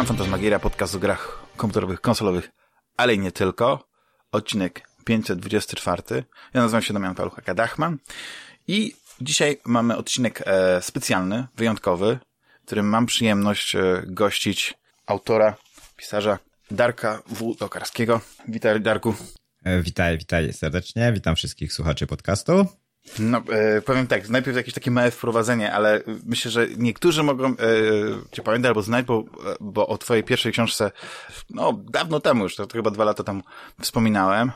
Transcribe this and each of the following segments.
Witam, Fantasmagieria, podcast o grach komputerowych, konsolowych, ale i nie tylko. Odcinek 524. Ja nazywam się Damian Paluchaka Dachman i dzisiaj mamy odcinek e, specjalny, wyjątkowy, w którym mam przyjemność e, gościć autora, pisarza Darka W. Tokarskiego. Witaj, Darku. E, witaj, witaj serdecznie. Witam wszystkich słuchaczy podcastu. No, e, powiem tak, najpierw jakieś takie małe wprowadzenie, ale myślę, że niektórzy mogą e, cię pamiętać albo znać, bo, bo o twojej pierwszej książce, no, dawno temu już, to, to chyba dwa lata temu wspominałem.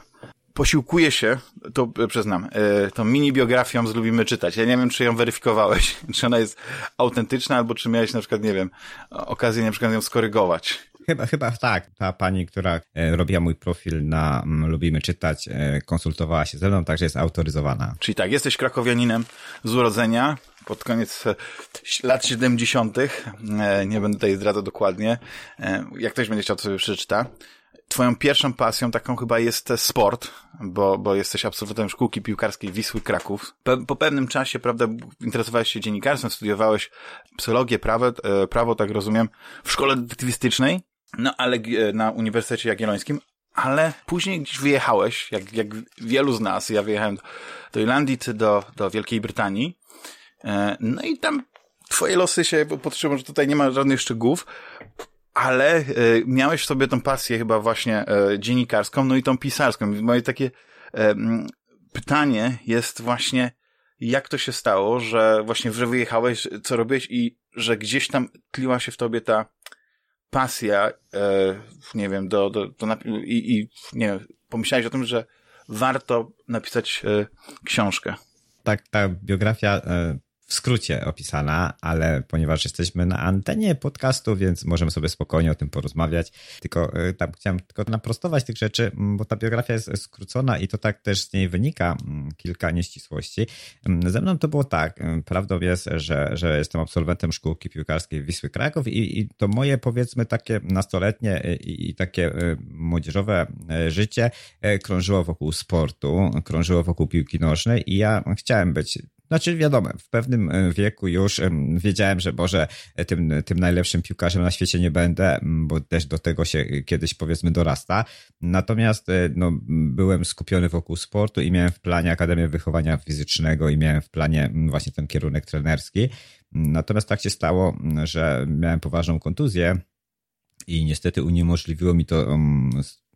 Posiłkuję się, to e, przyznam, e, tą mini biografią z Lubimy Czytać. Ja nie wiem, czy ją weryfikowałeś, czy ona jest autentyczna, albo czy miałeś na przykład, nie wiem, okazję na przykład ją skorygować. Chyba, chyba tak. Ta pani, która e, robiła mój profil na mm, Lubimy Czytać, e, konsultowała się ze mną, także jest autoryzowana. Czyli tak, jesteś krakowianinem z urodzenia, pod koniec e, lat 70. Nie będę tutaj zdradzał dokładnie. Jak ktoś będzie chciał, to sobie przeczyta. Twoją pierwszą pasją taką chyba jest sport, bo, bo jesteś absolwentem szkółki piłkarskiej Wisły Kraków. Po, po pewnym czasie, prawda, interesowałeś się dziennikarstwem, studiowałeś psychologię, prawo, prawo, tak rozumiem, w szkole detektywistycznej. No, ale e, na Uniwersytecie Jagiellońskim, ale później gdzieś wyjechałeś, jak, jak wielu z nas, ja wyjechałem do, Irlandii do, do Wielkiej Brytanii, e, no i tam twoje losy się podtrzymują, że tutaj nie ma żadnych szczegółów, ale e, miałeś w sobie tą pasję chyba właśnie dziennikarską, no i tą pisarską. Moje takie pytanie jest właśnie, jak to się stało, że właśnie, że wyjechałeś, co robiłeś i że gdzieś tam tliła się w tobie ta pasja, e, nie wiem, do, do, do i, i, nie wiem, pomyślałeś o tym, że warto napisać e, książkę. Tak, ta biografia e, w skrócie opisana, ale ponieważ jesteśmy na antenie podcastu, więc możemy sobie spokojnie o tym porozmawiać. Tylko e, tam chciałem tylko naprostować tych rzeczy, bo ta biografia jest skrócona i to tak też z niej wynika kilka nieścisłości. Ze mną to było tak. Prawdą jest, że, że jestem absolwentem szkółki piłkarskiej Wisły Kraków i, i to moje powiedzmy takie nastoletnie i, i takie e, młodzieżowe e, życie krążyło wokół sportu, krążyło wokół piłki nożnej i ja chciałem być znaczy wiadomo, w pewnym e, wieku już wiedziałem, że może e, tym, tym najlepszym piłkarzem na świecie nie będę, bo też do tego się kiedyś powiedzmy dorasta. Natomiast e, no, byłem skupiony wokół sportu i miałem w planie Akademię Wychowania Fizycznego i miałem w planie właśnie ten kierunek trenerski. Natomiast tak się stało, że miałem poważną kontuzję i niestety uniemożliwiło mi to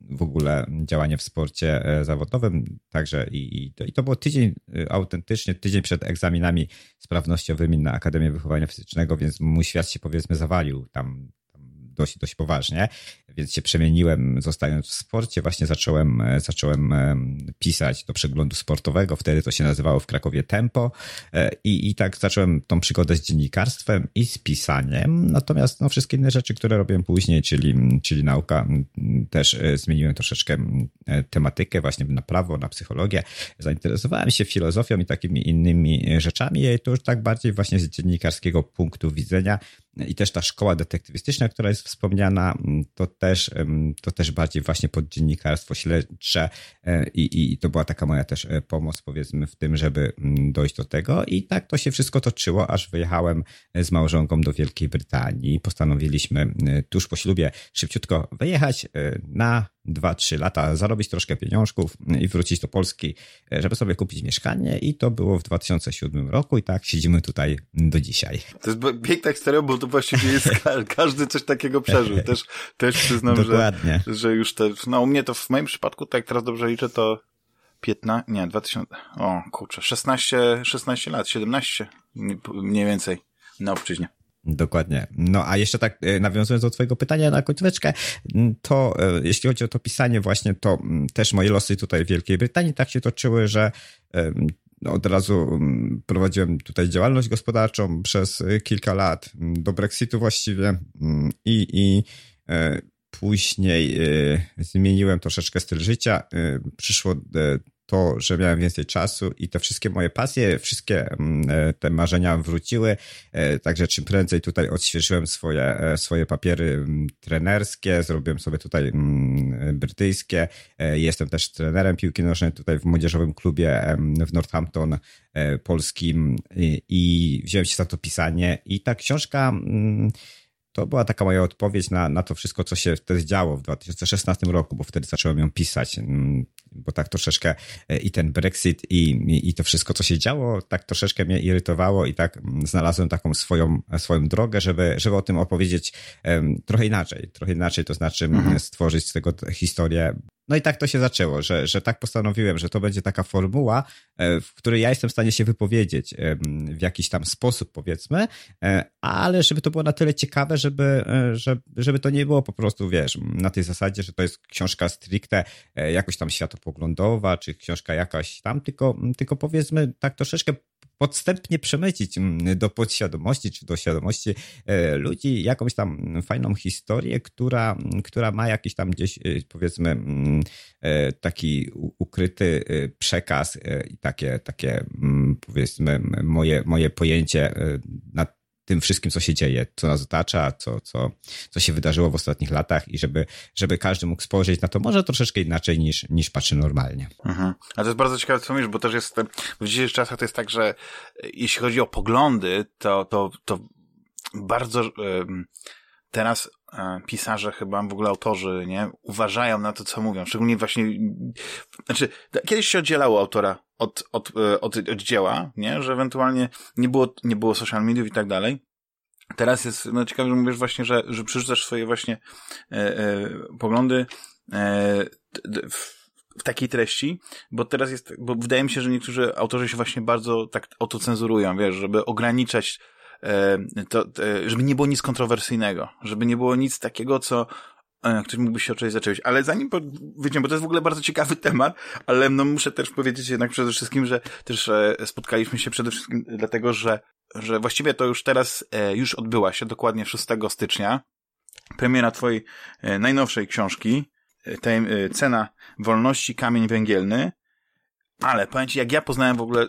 w ogóle działanie w sporcie e, zawodowym. Także i, i, to, i to było tydzień e, autentycznie, tydzień przed egzaminami sprawnościowymi na Akademię Wychowania Fizycznego, więc mój świat się powiedzmy zawalił tam dość, dość poważnie, więc się przemieniłem, zostając w sporcie, właśnie zacząłem, e, zacząłem e, pisać do przeglądu sportowego, wtedy to się nazywało w Krakowie Tempo. E, i, i tak zacząłem tą przygodę z dziennikarstwem i z pisaniem, natomiast no, wszystkie inne rzeczy, które robiłem później, czyli, czyli nauka, też zmieniłem troszeczkę tematykę właśnie na prawo, na psychologię, zainteresowałem się filozofią i takimi innymi rzeczami. I to już tak bardziej właśnie z dziennikarskiego punktu widzenia. I też ta szkoła detektywistyczna, która jest wspomniana, to też, to też bardziej właśnie pod dziennikarstwo śledcze e, i, i to była taka moja też e, pomoc powiedzmy w tym, żeby mm, dojść do tego i tak to się wszystko toczyło, aż wyjechałem e, z małżonką do Wielkiej Brytanii. Postanowiliśmy tuż po ślubie szybciutko wyjechać na dwa, trzy lata, zarobić troszkę pieniążków i wrócić do Polski, żeby sobie kupić mieszkanie i to było w 2007 roku i tak siedzimy tutaj do dzisiaj. To jest piękna historia, bo to właściwie jest każdy coś takiego przeżył. Też, też przyznam, Dokładnie. że, że już też, no u mnie to w moim przypadku, tak teraz dobrze liczę, to 15, nie, 2000, o kurczę, 16, 16 lat, 17 mniej więcej na obczyźnie. Dokładnie. No a jeszcze tak e, nawiązując do twojego pytania na końcóweczkę, to e, jeśli chodzi o to pisanie właśnie, to też moje losy tutaj w Wielkiej Brytanii tak się toczyły, że no, od razu prowadziłem tutaj działalność gospodarczą przez e, kilka lat, do Brexitu właściwie i, i później zmieniłem troszeczkę styl życia. Przyszło to, że miałem więcej czasu i te wszystkie moje pasje, wszystkie mm, e, te marzenia wróciły. E, także czym prędzej tutaj odświeżyłem swoje, e, swoje papiery mm, trenerskie, zrobiłem sobie tutaj mm, brytyjskie. Jestem też trenerem piłki nożnej tutaj w młodzieżowym klubie w Northampton polskim i wziąłem się za to pisanie i ta książka to była taka moja odpowiedź na, na to wszystko, co się wtedy działo w 2016 roku, bo wtedy zacząłem ją pisać, mm, bo tak troszeczkę e, i ten Brexit i, i, i to wszystko, co się działo, tak troszeczkę mnie irytowało i tak mm, znalazłem taką swoją, swoją drogę, żeby, żeby o tym opowiedzieć trochę inaczej, trochę inaczej, to znaczy mhm. stworzyć z tego historię no i tak to się zaczęło, że, że tak postanowiłem, że to będzie taka formuła, e, w której ja jestem w stanie się wypowiedzieć w jakiś tam sposób, powiedzmy, e, ale żeby to było na tyle ciekawe, żeby, e, żeby, to nie było po prostu, wiesz, na tej zasadzie, że to jest książka stricte jakoś tam światopoglądowa, czy książka jakaś tam, tylko, tylko powiedzmy tak troszeczkę podstępnie przemycić mm, do podświadomości czy do świadomości e, ludzi jakąś tam fajną historię, która, która ma jakiś tam gdzieś e, powiedzmy mm, e, taki ukryty przekaz i takie, takie mm, powiedzmy moje, moje pojęcie na tym wszystkim, co się dzieje, co nas otacza, co, co, co się wydarzyło w ostatnich latach i żeby, żeby każdy mógł spojrzeć na to może troszeczkę inaczej niż, niż patrzy normalnie. Mhm. A to jest bardzo ciekawe, co mówisz, bo też jest, w dzisiejszych czasach to jest tak, że e, jeśli chodzi o poglądy, to, to, to bardzo teraz e, pisarze, chyba w ogóle autorzy, nie, uważają na to, co mówią. Szczególnie właśnie, znaczy, kiedyś się oddzielało autora od, od, e, od, od dzieła, nie, że ewentualnie nie było, nie było social mediów i tak dalej. Teraz jest, no ciekawe, że mówisz właśnie, że, że przerzucasz swoje właśnie e, e, poglądy e, w, w takiej treści, bo teraz jest, bo wydaje mi się, że niektórzy autorzy się właśnie bardzo tak autocenzurują, wiesz, żeby ograniczać E, to, e, żeby nie było nic kontrowersyjnego, żeby nie było nic takiego, co e, ktoś mógłby się o czymś zacząć. Ale zanim wyjdziemy, bo to jest w ogóle bardzo ciekawy temat, ale no muszę też powiedzieć jednak przede wszystkim, że też spotkaliśmy się przede wszystkim dlatego, że, że właściwie to już teraz, już odbyła się dokładnie 6 stycznia. Premiera twojej najnowszej książki, Cena Wolności, Kamień Węgielny. Ale powiem ci, jak ja poznałem w ogóle,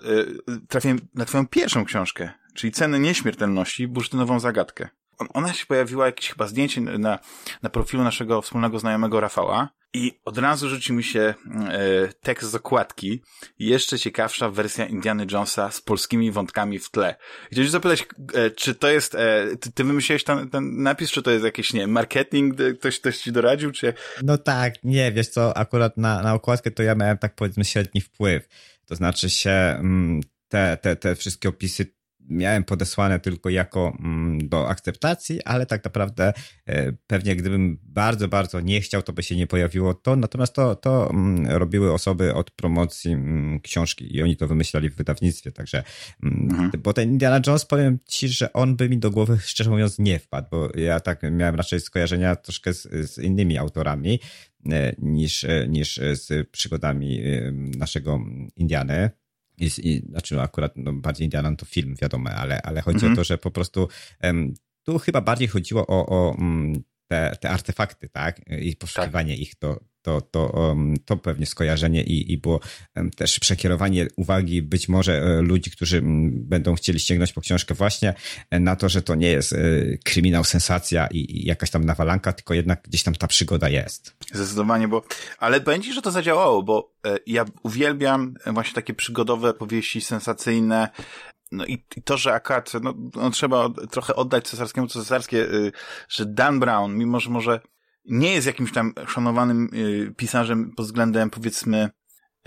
trafiłem na twoją pierwszą książkę, czyli Ceny Nieśmiertelności, bursztynową zagadkę. Ona się pojawiła, jakieś chyba zdjęcie na, na profilu naszego wspólnego znajomego Rafała i od razu rzuci mi się e, tekst z okładki. Jeszcze ciekawsza wersja Indiana Jonesa z polskimi wątkami w tle. Chciałbym zapytać, e, czy to jest, e, ty, ty wymyśliłeś ten, ten napis, czy to jest jakiś, nie marketing, ktoś, ktoś ci doradził, czy... No tak, nie, wiesz co, akurat na, na okładkę to ja miałem tak powiedzmy średni wpływ. To znaczy się, mm, te, te, te wszystkie opisy miałem podesłane tylko jako mm, do akceptacji, ale tak naprawdę e, pewnie gdybym bardzo, bardzo nie chciał, to by się nie pojawiło to. Natomiast to, to mm, robiły osoby od promocji mm, książki i oni to wymyślali w wydawnictwie, także mhm. bo ten Indiana Jones, powiem ci, że on by mi do głowy szczerze mówiąc nie wpadł, bo ja tak miałem raczej skojarzenia troszkę z, z innymi autorami e, niż, e, niż z przygodami naszego Indiany. I, i, znaczy akurat no, bardziej Indianan to film, wiadomo, ale, ale chodzi mhm. o to, że po prostu um, tu chyba bardziej chodziło o, o um, te, te artefakty, tak? I poszukiwanie tak. ich, to, to, to, to pewnie skojarzenie i, i było też przekierowanie uwagi być może e, ludzi, którzy będą chcieli sięgnąć po książkę właśnie e, na to, że to nie jest e, kryminał, sensacja i, i jakaś tam nawalanka, tylko jednak gdzieś tam ta przygoda jest. Zdecydowanie, bo, ale będzie, że to zadziałało, bo ja uwielbiam właśnie takie przygodowe powieści sensacyjne, no i, i, to, że akurat no, no, trzeba trochę oddać cesarskiemu co cesarskie, y, że Dan Brown, mimo że może nie jest jakimś tam szanowanym y, pisarzem pod względem powiedzmy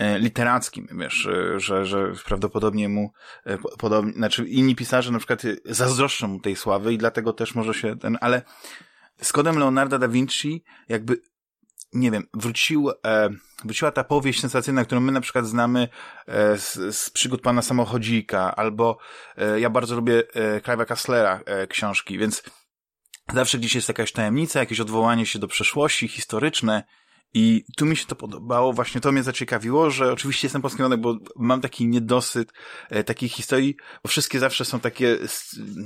y, literackim, wiesz, y, że, że prawdopodobnie mu y, podobnie, znaczy inni pisarze na przykład y, zazdroszczą mu tej sławy i dlatego też może się ten, ale z kodem Leonarda da Vinci jakby nie wiem, wrócił, e, wróciła ta powieść sensacyjna, którą my na przykład znamy e, z, z przygód pana samochodzika, albo e, ja bardzo lubię e, Clive'a Kasslera e, książki, więc zawsze gdzieś jest jakaś tajemnica, jakieś odwołanie się do przeszłości historyczne i tu mi się to podobało, właśnie to mnie zaciekawiło, że oczywiście jestem polski bo mam taki niedosyt e, takich historii, bo wszystkie zawsze są takie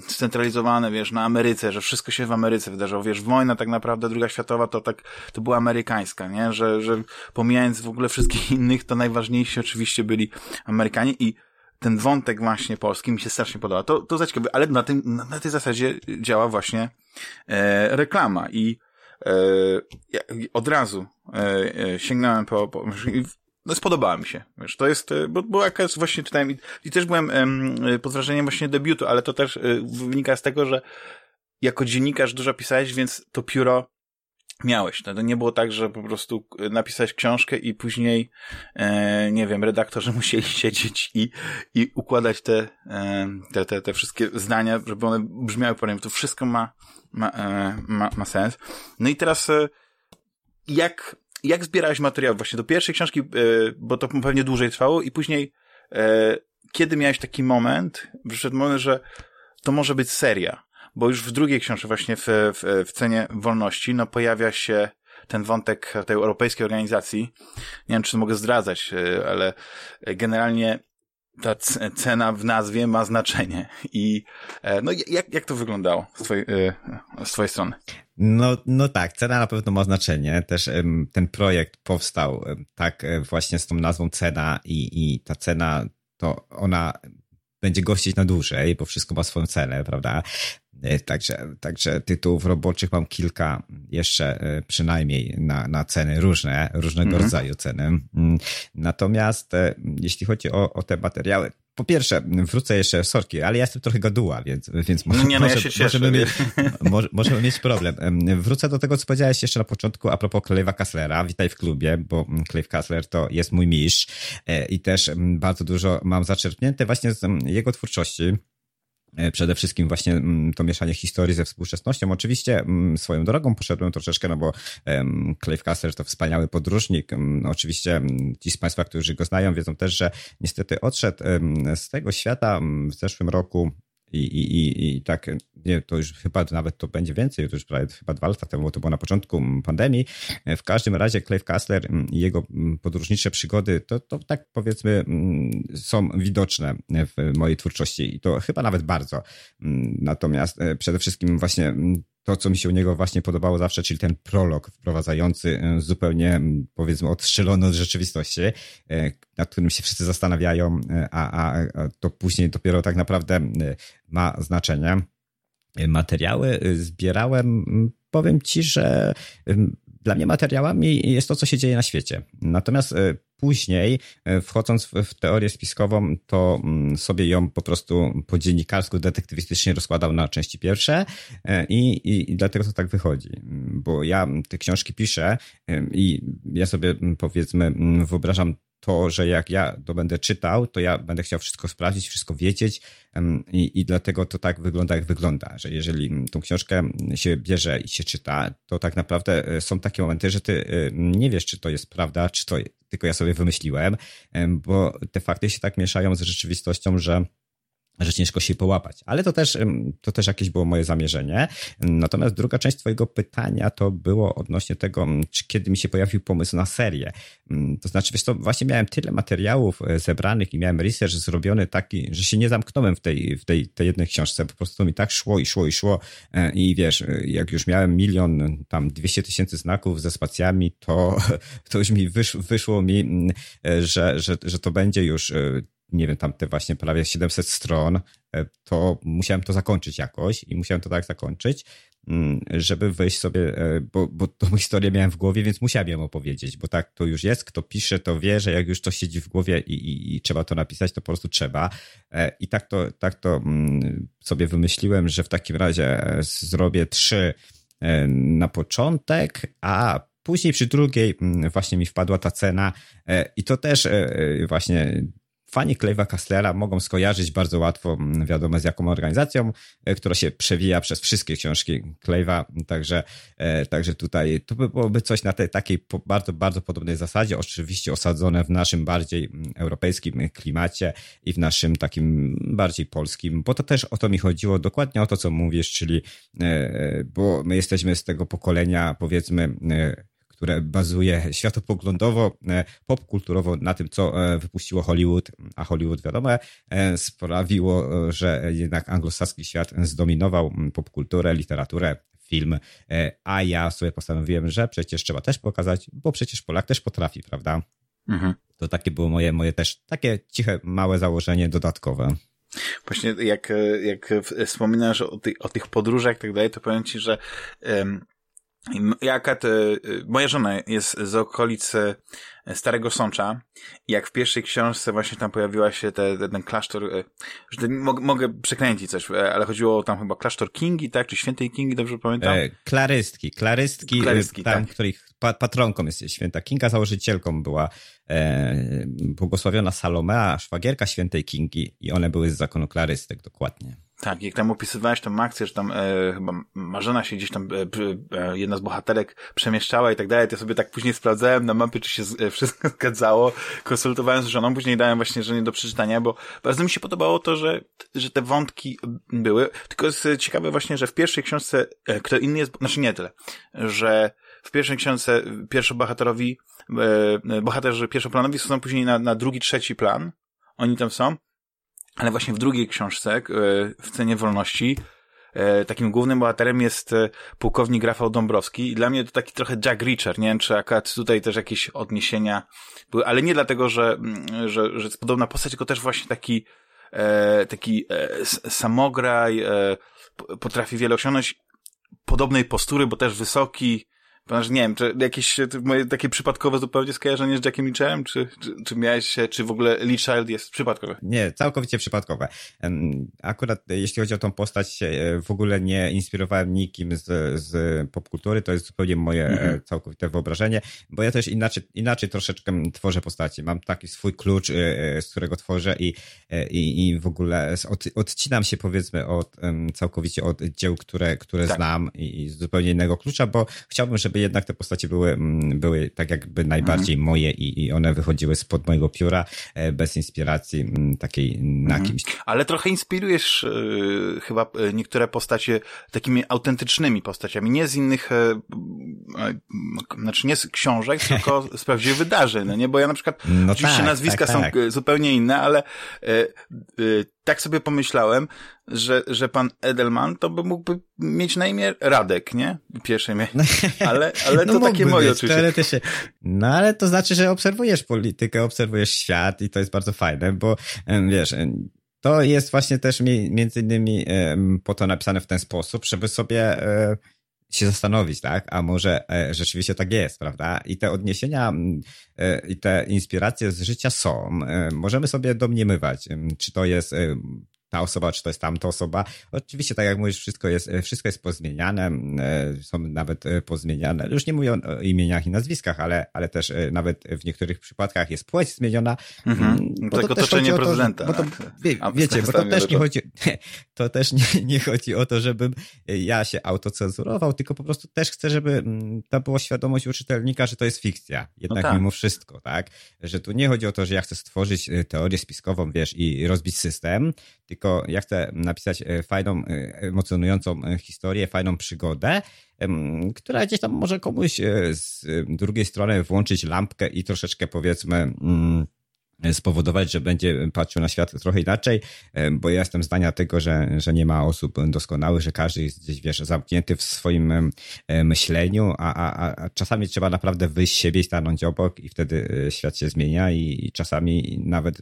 scentralizowane, wiesz, na Ameryce, że wszystko się w Ameryce wydarzyło, wiesz, wojna tak naprawdę, druga światowa to tak, to była amerykańska, nie, że, że pomijając w ogóle wszystkich innych, to najważniejsi oczywiście byli Amerykanie i ten wątek właśnie polski mi się strasznie podoba. To, to zaciekawe, ale na, tym, na tej zasadzie działa właśnie e, reklama i e, od razu e, e, sięgnąłem po, po no spodobała mi się, wiesz, to jest, e, bo, bo jakaś właśnie czytałem i, i też byłem em, pod wrażeniem właśnie debiutu, ale to też e, wynika z tego, że jako dziennikarz dużo pisałeś, więc to pióro miałeś. To nie było tak, że po prostu napisałeś książkę i później, e, nie wiem, redaktorzy musieli siedzieć i, i układać te, e, te, te, te wszystkie zdania, żeby one brzmiały po To wszystko ma, ma, e, ma, ma sens. No i teraz, e, jak, jak zbierałeś materiał właśnie do pierwszej książki, e, bo to pewnie dłużej trwało i później, e, kiedy miałeś taki moment, przyszedł moment, że to może być seria, bo już w drugiej książce właśnie w, w, w Cenie Wolności, no pojawia się ten wątek tej europejskiej organizacji. Nie wiem, czy mogę zdradzać, e, ale generalnie ta cena w nazwie ma znaczenie. I e, no jak, jak to wyglądało z twojej, e, z twojej strony? No, no tak, cena na pewno ma znaczenie. Też ten projekt powstał tak właśnie z tą nazwą cena i, i ta cena to ona będzie gościć na dłużej, bo wszystko ma swoją cenę, prawda? E, także, także tytułów roboczych mam kilka jeszcze e, przynajmniej na, na ceny różne, różnego mhm. rodzaju ceny. Mm, natomiast e, jeśli chodzi o, o te materiały, po pierwsze, wrócę jeszcze, sorki, ale ja jestem trochę gaduła, więc, więc może, nie, no, ja się możemy, mieć, może, możemy mieć problem. Wrócę do tego, co powiedziałeś jeszcze na początku a propos Clive'a Kasslera. Witaj w klubie, bo Clive Kassler to jest mój mistrz i też bardzo dużo mam zaczerpnięte właśnie z jego twórczości. E, przede wszystkim właśnie mm, to mieszanie historii ze współczesnością. Oczywiście mm, swoją drogą poszedłem troszeczkę, no bo Clive Cussler to wspaniały podróżnik. Mm, oczywiście ci z Państwa, którzy go znają, wiedzą też, że niestety odszedł z tego świata w zeszłym roku i, i, i, I tak, nie, to już chyba nawet to będzie więcej, to już prawie chyba dwa lata temu, to było na początku pandemii. W każdym razie Clive Kassler i jego podróżnicze przygody, to, to tak powiedzmy są widoczne w mojej twórczości i to chyba nawet bardzo. Natomiast e, przede wszystkim właśnie to, co mi się u niego właśnie podobało zawsze, czyli ten prolog wprowadzający e, zupełnie, powiedzmy, odstrzelony od rzeczywistości, e, nad którym się wszyscy zastanawiają, e, a, a, a to później dopiero tak naprawdę ma znaczenie. Materiały zbierałem, powiem ci, że dla mnie materiałami jest to, co się dzieje na świecie. Natomiast później, e, wchodząc w, teorię spiskową, to mm, sobie ją po prostu po dziennikarsku, detektywistycznie rozkładał na części pierwsze e, i, i, i dlatego to tak wychodzi. Bo ja te książki piszę i ja sobie powiedzmy wyobrażam to, że jak ja to będę czytał, to ja będę chciał wszystko sprawdzić, wszystko wiedzieć i, i dlatego to tak wygląda, jak wygląda, że jeżeli tą książkę się bierze i się czyta, to tak naprawdę e, są takie momenty, że ty nie wiesz, czy to jest prawda, czy to tylko ja sobie wymyśliłem, bo te fakty się tak mieszają z rzeczywistością, że że ciężko się połapać. Ale to też, to też jakieś było moje zamierzenie. Natomiast druga część Twojego pytania to było odnośnie tego, czy kiedy mi się pojawił pomysł na serię. To znaczy, wiesz, to właśnie miałem tyle materiałów e, zebranych i miałem research zrobiony taki, że się nie zamknąłem w tej, w tej, tej jednej książce. Po prostu mi tak szło i szło i szło. E, I wiesz, e, jak już miałem milion, tam 200 tysięcy znaków ze spacjami, to, to już mi wysz, wyszło mi, że, że, że to będzie już nie wiem, tam te właśnie prawie 700 stron, e, to musiałem to zakończyć jakoś i musiałem to tak zakończyć, mm, żeby wejść sobie, e, bo, bo tą historię miałem w głowie, więc musiałem ją opowiedzieć, bo tak to już jest, kto pisze, to wie, że jak już to siedzi w głowie i, i, i trzeba to napisać, to po prostu trzeba. E, I tak to, tak to mm, sobie wymyśliłem, że w takim razie zrobię trzy na początek, a później przy drugiej mm, właśnie mi wpadła ta cena i to też właśnie Fani Clive'a Kasslera mogą skojarzyć bardzo łatwo, mm, wiadomo z jaką organizacją, e, która się przewija przez wszystkie książki Clive'a, także, e, także tutaj to by byłoby coś na tej takiej bardzo, bardzo podobnej zasadzie, oczywiście osadzone w naszym bardziej mm, europejskim klimacie i w naszym takim bardziej polskim, bo to też o to mi chodziło, dokładnie o to, co mówisz, czyli, e, bo my jesteśmy z tego pokolenia, powiedzmy, które bazuje światopoglądowo, e, popkulturowo na tym, co e, wypuściło Hollywood, a Hollywood, wiadomo, e, sprawiło, że jednak anglosaski świat zdominował popkulturę, literaturę, film, a ja sobie postanowiłem, że przecież trzeba też pokazać, bo przecież Polak też potrafi, prawda? Mhm. To takie było moje, moje też takie ciche, małe założenie dodatkowe. Właśnie jak, jak wspominasz o, ty, o tych podróżach i tak dalej, to powiem ci, że um, Jaka te, moja żona jest z okolicy Starego Sącza jak w pierwszej książce właśnie tam pojawiła się te, te, ten klasztor, e, że mogę, mogę przekręcić coś, e, ale chodziło o tam chyba klasztor Kingi, tak? Czy świętej Kingi, dobrze pamiętam? E, klarystki, klarystki, klarystki tam, tak. których patronką jest święta Kinga, założycielką była e, błogosławiona Salomea, szwagierka świętej Kingi i one były z zakonu klarystek dokładnie. Tak, jak tam opisywałeś tą akcję, że tam e, chyba Marzena się gdzieś tam, e, e, jedna z bohaterek przemieszczała i tak dalej, to ja sobie tak później sprawdzałem na mapie, czy się z, e, wszystko zgadzało, konsultowałem z żoną, później dałem właśnie żonie do przeczytania, bo bardzo mi się podobało to, że, że te wątki były, tylko jest ciekawe właśnie, że w pierwszej książce e, kto inny jest, znaczy nie tyle, że w pierwszej książce pierwszobohaterowi, e, bohaterzy pierwszoplanowi są później na, na drugi, trzeci plan, oni tam są, ale właśnie w drugiej książce, e, w Cenie Wolności, e, takim głównym bohaterem jest e, pułkownik Rafał Dąbrowski. I dla mnie to taki trochę Jack Reacher, nie wiem, czy akurat tutaj też jakieś odniesienia były, ale nie dlatego, że, mm, że, że jest podobna postać, tylko też właśnie taki taki samograj, potrafi wiele osiągnąć, podobnej postury, bo też wysoki, Ponieważ nie wiem, czy jakieś moje takie przypadkowe zupełnie skojarzenie z Jackiem Leachem, czy, czy, czy miałeś się, czy w ogóle Lee Child jest przypadkowe? Nie, całkowicie przypadkowe. Akurat jeśli chodzi o tą postać, e, w ogóle nie inspirowałem nikim z, z popkultury, to jest zupełnie moje e, mhm. całkowite wyobrażenie, bo ja też inaczej, inaczej troszeczkę tworzę postaci. Mam taki swój klucz, e, z którego tworzę i, i, i w ogóle od, odcinam się powiedzmy od, całkowicie od dzieł, które, które tak. znam i, i z zupełnie innego klucza, bo chciałbym, żeby jednak te postacie były, mm, były tak jakby najbardziej mhm. moje i, i one wychodziły spod mojego pióra, e, bez inspiracji mm, takiej na mhm. kimś. Ale trochę inspirujesz y, chyba e, niektóre postacie takimi autentycznymi postaciami, nie z innych, znaczy nie z książek, tylko z prawdziwych wydarzeń, no nie? Bo ja na przykład, no oczywiście tak, nazwiska tak, tak. są zupełnie inne, ale tak sobie pomyślałem, że, że pan Edelman to by mógłby mieć na imię Radek, nie? Pierwsze imię. Ale, ale no to takie moje być. No ale to znaczy, że obserwujesz politykę, obserwujesz świat i to jest bardzo fajne, bo wiesz, to jest właśnie też między innymi po to napisane w ten sposób, żeby sobie e, się zastanowić, tak? A może e, rzeczywiście tak jest, prawda? I te odniesienia e, i te inspiracje z życia są. Możemy sobie domniemywać, czy to jest ta osoba, czy to jest tamta osoba. Oczywiście, tak jak mówisz, wszystko jest, wszystko jest pozmieniane, e, są nawet e, pozmieniane. Już nie mówię o imieniach i nazwiskach, ale, ale też e, nawet w niektórych przypadkach jest płeć zmieniona. Mhm. Mm, bo tak to otoczenie prezydenta. To, bo to, wie, wiecie, bo to też nie chodzi, to też nie, nie chodzi o to, żebym ja się autocenzurował, tylko po prostu też chcę, żeby mm, to była świadomość u czytelnika, że to jest fikcja. Jednak no tak. mimo wszystko, tak? Że tu nie chodzi o to, że ja chcę stworzyć teorię spiskową, wiesz, i rozbić system, tylko ja chcę napisać e, fajną, e, emocjonującą e, historię, fajną przygodę, która gdzieś tam może komuś z drugiej strony włączyć lampkę i troszeczkę powiedzmy mm, spowodować, że będzie patrzył na świat trochę inaczej, bo ja jestem zdania tego, że, że nie ma osób doskonałych, że każdy jest gdzieś, wiesz, zamknięty w swoim myśleniu, a, a, a czasami trzeba naprawdę wyjść z siebie i stanąć obok i wtedy świat się zmienia i, i czasami nawet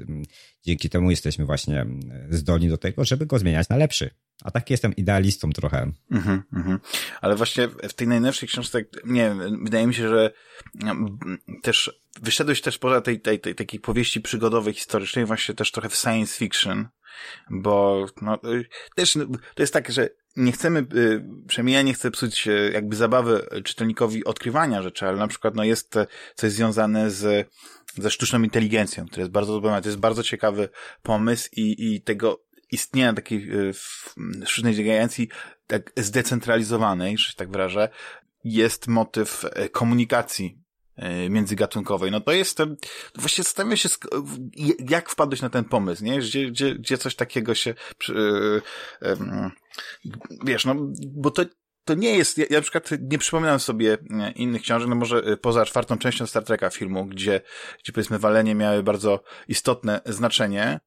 dzięki temu jesteśmy właśnie zdolni do tego, żeby go zmieniać na lepszy. A tak jestem idealistą trochę. Mm -hmm, Ale właśnie w tej najnowszej książce, nie wydaje mi się, że mm, też wyszedłeś też poza tej, tej, tej takiej powieści przygodowej, historycznej, właśnie też trochę w science fiction, bo no, y, też no, to jest tak, że nie chcemy, y, przynajmniej ja nie chcę psuć y, jakby zabawy czytelnikowi odkrywania rzeczy, ale na przykład no jest coś związane z, ze sztuczną inteligencją, która jest bardzo dobra, to jest bardzo ciekawy pomysł i, i tego istnienia takiej sztucznej inteligencji tak zdecentralizowanej, że się tak wyrażę, jest motyw komunikacji międzygatunkowej. No to jest, właśnie zastanawiam się, jak wpadłeś na ten pomysł, nie? Gdzie, gdzie, gdzie coś takiego się, e, wiesz, no, bo to, to nie jest, ja, ja na przykład nie przypominam sobie e, innych książek, no może poza czwartą częścią Star Treka filmu, gdzie, gdzie powiedzmy walenie miały bardzo istotne znaczenie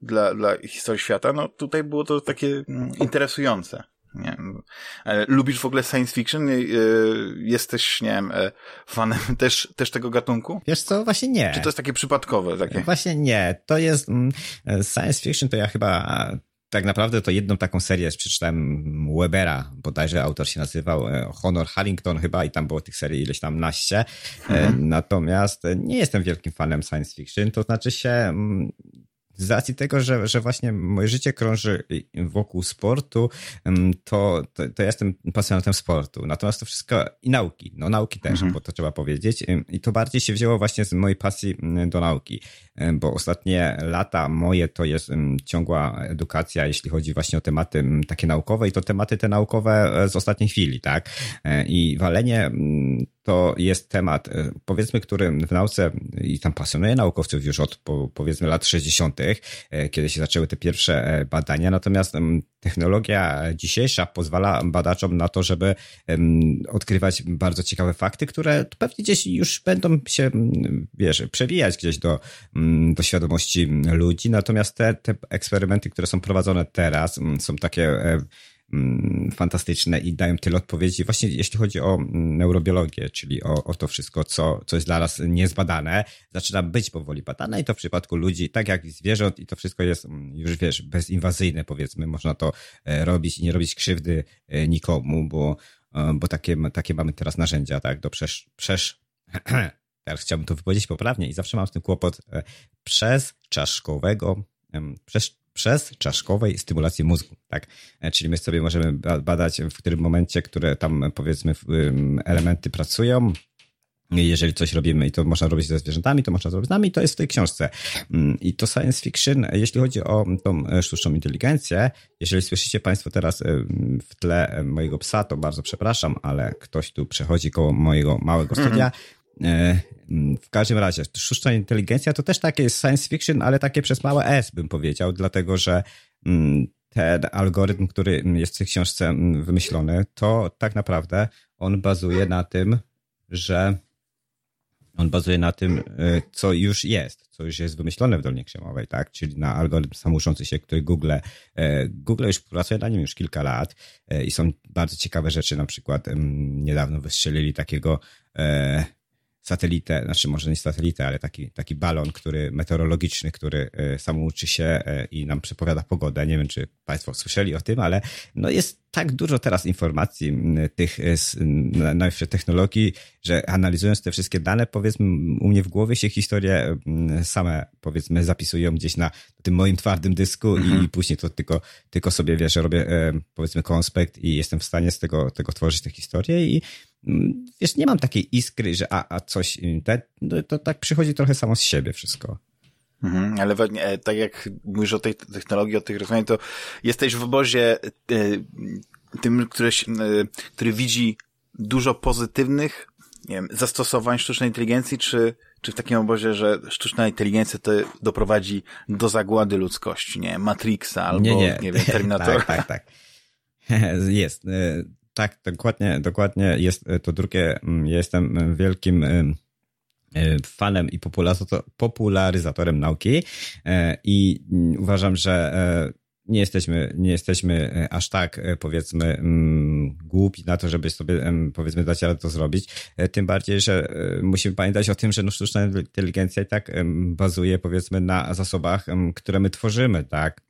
dla, dla historii świata, no tutaj było to takie mm, interesujące. Nie Lubisz w ogóle science fiction? Jesteś, nie wiem, e, fanem też, też tego gatunku? Wiesz co, właśnie nie. Czy to jest takie przypadkowe? Takie? Właśnie nie. To jest, mm, science fiction to ja chyba tak naprawdę to jedną taką serię przeczytałem Webera, bodajże autor się nazywał e, Honor Harrington chyba i tam było tych serii ileś tam naście. Mhm. Natomiast nie jestem wielkim fanem science fiction, to znaczy się mm, z racji tego, że, że właśnie moje życie krąży wokół sportu, to, to, to ja jestem pasjonatem sportu. Natomiast to wszystko i nauki, no nauki też, mhm. bo to trzeba powiedzieć. I to bardziej się wzięło właśnie z mojej pasji do nauki, bo ostatnie lata moje to jest ciągła edukacja, jeśli chodzi właśnie o tematy takie naukowe i to tematy te naukowe e, z ostatniej chwili, tak? E, I walenie to jest temat, e, powiedzmy, który w nauce i tam pasjonuje naukowców już od powiedzmy lat 60., e, kiedy się zaczęły te pierwsze e, badania. Natomiast technologia dzisiejsza pozwala badaczom na to, żeby odkrywać bardzo ciekawe fakty, które pewnie gdzieś już będą się, wiesz, przewijać gdzieś do, do świadomości ludzi. Natomiast te, te eksperymenty, które są prowadzone teraz, są takie Mm, fantastyczne i dają tyle odpowiedzi, właśnie jeśli chodzi o mm, neurobiologię, czyli o, o to wszystko, co, co jest dla nas niezbadane, zaczyna być powoli badane i to w przypadku ludzi, tak jak i zwierząt i to wszystko jest mm, już, wiesz, bezinwazyjne powiedzmy, można to e, robić i nie robić krzywdy e, nikomu, bo, e, bo takie, takie mamy teraz narzędzia, tak, do przesz, przesz teraz chciałbym to wypowiedzieć poprawnie i zawsze mam z tym kłopot, przez czaszkowego, przez przez czaszkowej stymulacji mózgu, tak? E, czyli my sobie możemy badać, w którym momencie, które tam powiedzmy elementy pracują, jeżeli coś robimy i to można robić ze zwierzętami, to można zrobić z nami, to jest w tej książce. Mm, I to science fiction, jeśli chodzi o tą e, sztuczną inteligencję, jeżeli słyszycie Państwo teraz e, w tle mojego psa, to bardzo przepraszam, ale ktoś tu przechodzi koło mojego małego studia, E, mm, w każdym razie, sztuczna inteligencja to też takie science fiction, ale takie przez małe S bym powiedział, dlatego że mm, ten algorytm, który jest w tej książce mm, wymyślony, to tak naprawdę on bazuje na tym, że on bazuje na tym, e, co już jest, co już jest wymyślone w Dolnie Krzemowej, tak? Czyli na algorytm samouszący się, który Google, e, Google już pracuje na nim już kilka lat i są bardzo ciekawe rzeczy, na przykład niedawno wystrzelili takiego satelitę, znaczy może nie satelitę, ale taki, taki balon, który meteorologiczny, który e, sam uczy się e, i nam przepowiada pogodę. Nie wiem, czy Państwo słyszeli o tym, ale no jest tak dużo teraz informacji tych e, najnowszych technologii, że analizując te wszystkie dane, powiedzmy, u mnie w głowie się historie same, powiedzmy, zapisują gdzieś na tym moim twardym dysku mhm. i później to tylko, tylko sobie, wiesz, robię, powiedzmy, konspekt i jestem w stanie z tego, tego tworzyć te historie i wiesz, nie mam takiej iskry, że a, a coś, te, to, to tak przychodzi trochę samo z siebie wszystko. Mhm, ale e, tak jak mówisz o tej technologii, o tych rozwiązaniach, to jesteś w obozie e, tym, który, e, który widzi dużo pozytywnych nie wiem, zastosowań sztucznej inteligencji, czy, czy w takim obozie, że sztuczna inteligencja to doprowadzi do zagłady ludzkości, nie Matrixa albo, nie, nie. nie wiem, Terminator. tak, tak, tak. Jest tak, dokładnie, dokładnie jest to drugie. Mm, jestem wielkim y, y, fanem i popularyzatorem nauki e, i mm, uważam, że e, nie jesteśmy, nie jesteśmy e, aż tak, powiedzmy, mm, głupi na to, żeby sobie, powiedzmy, dać radę to zrobić. Tym bardziej, że musimy pamiętać o tym, że no, sztuczna inteligencja i tak bazuje, powiedzmy, na zasobach, które my tworzymy, tak?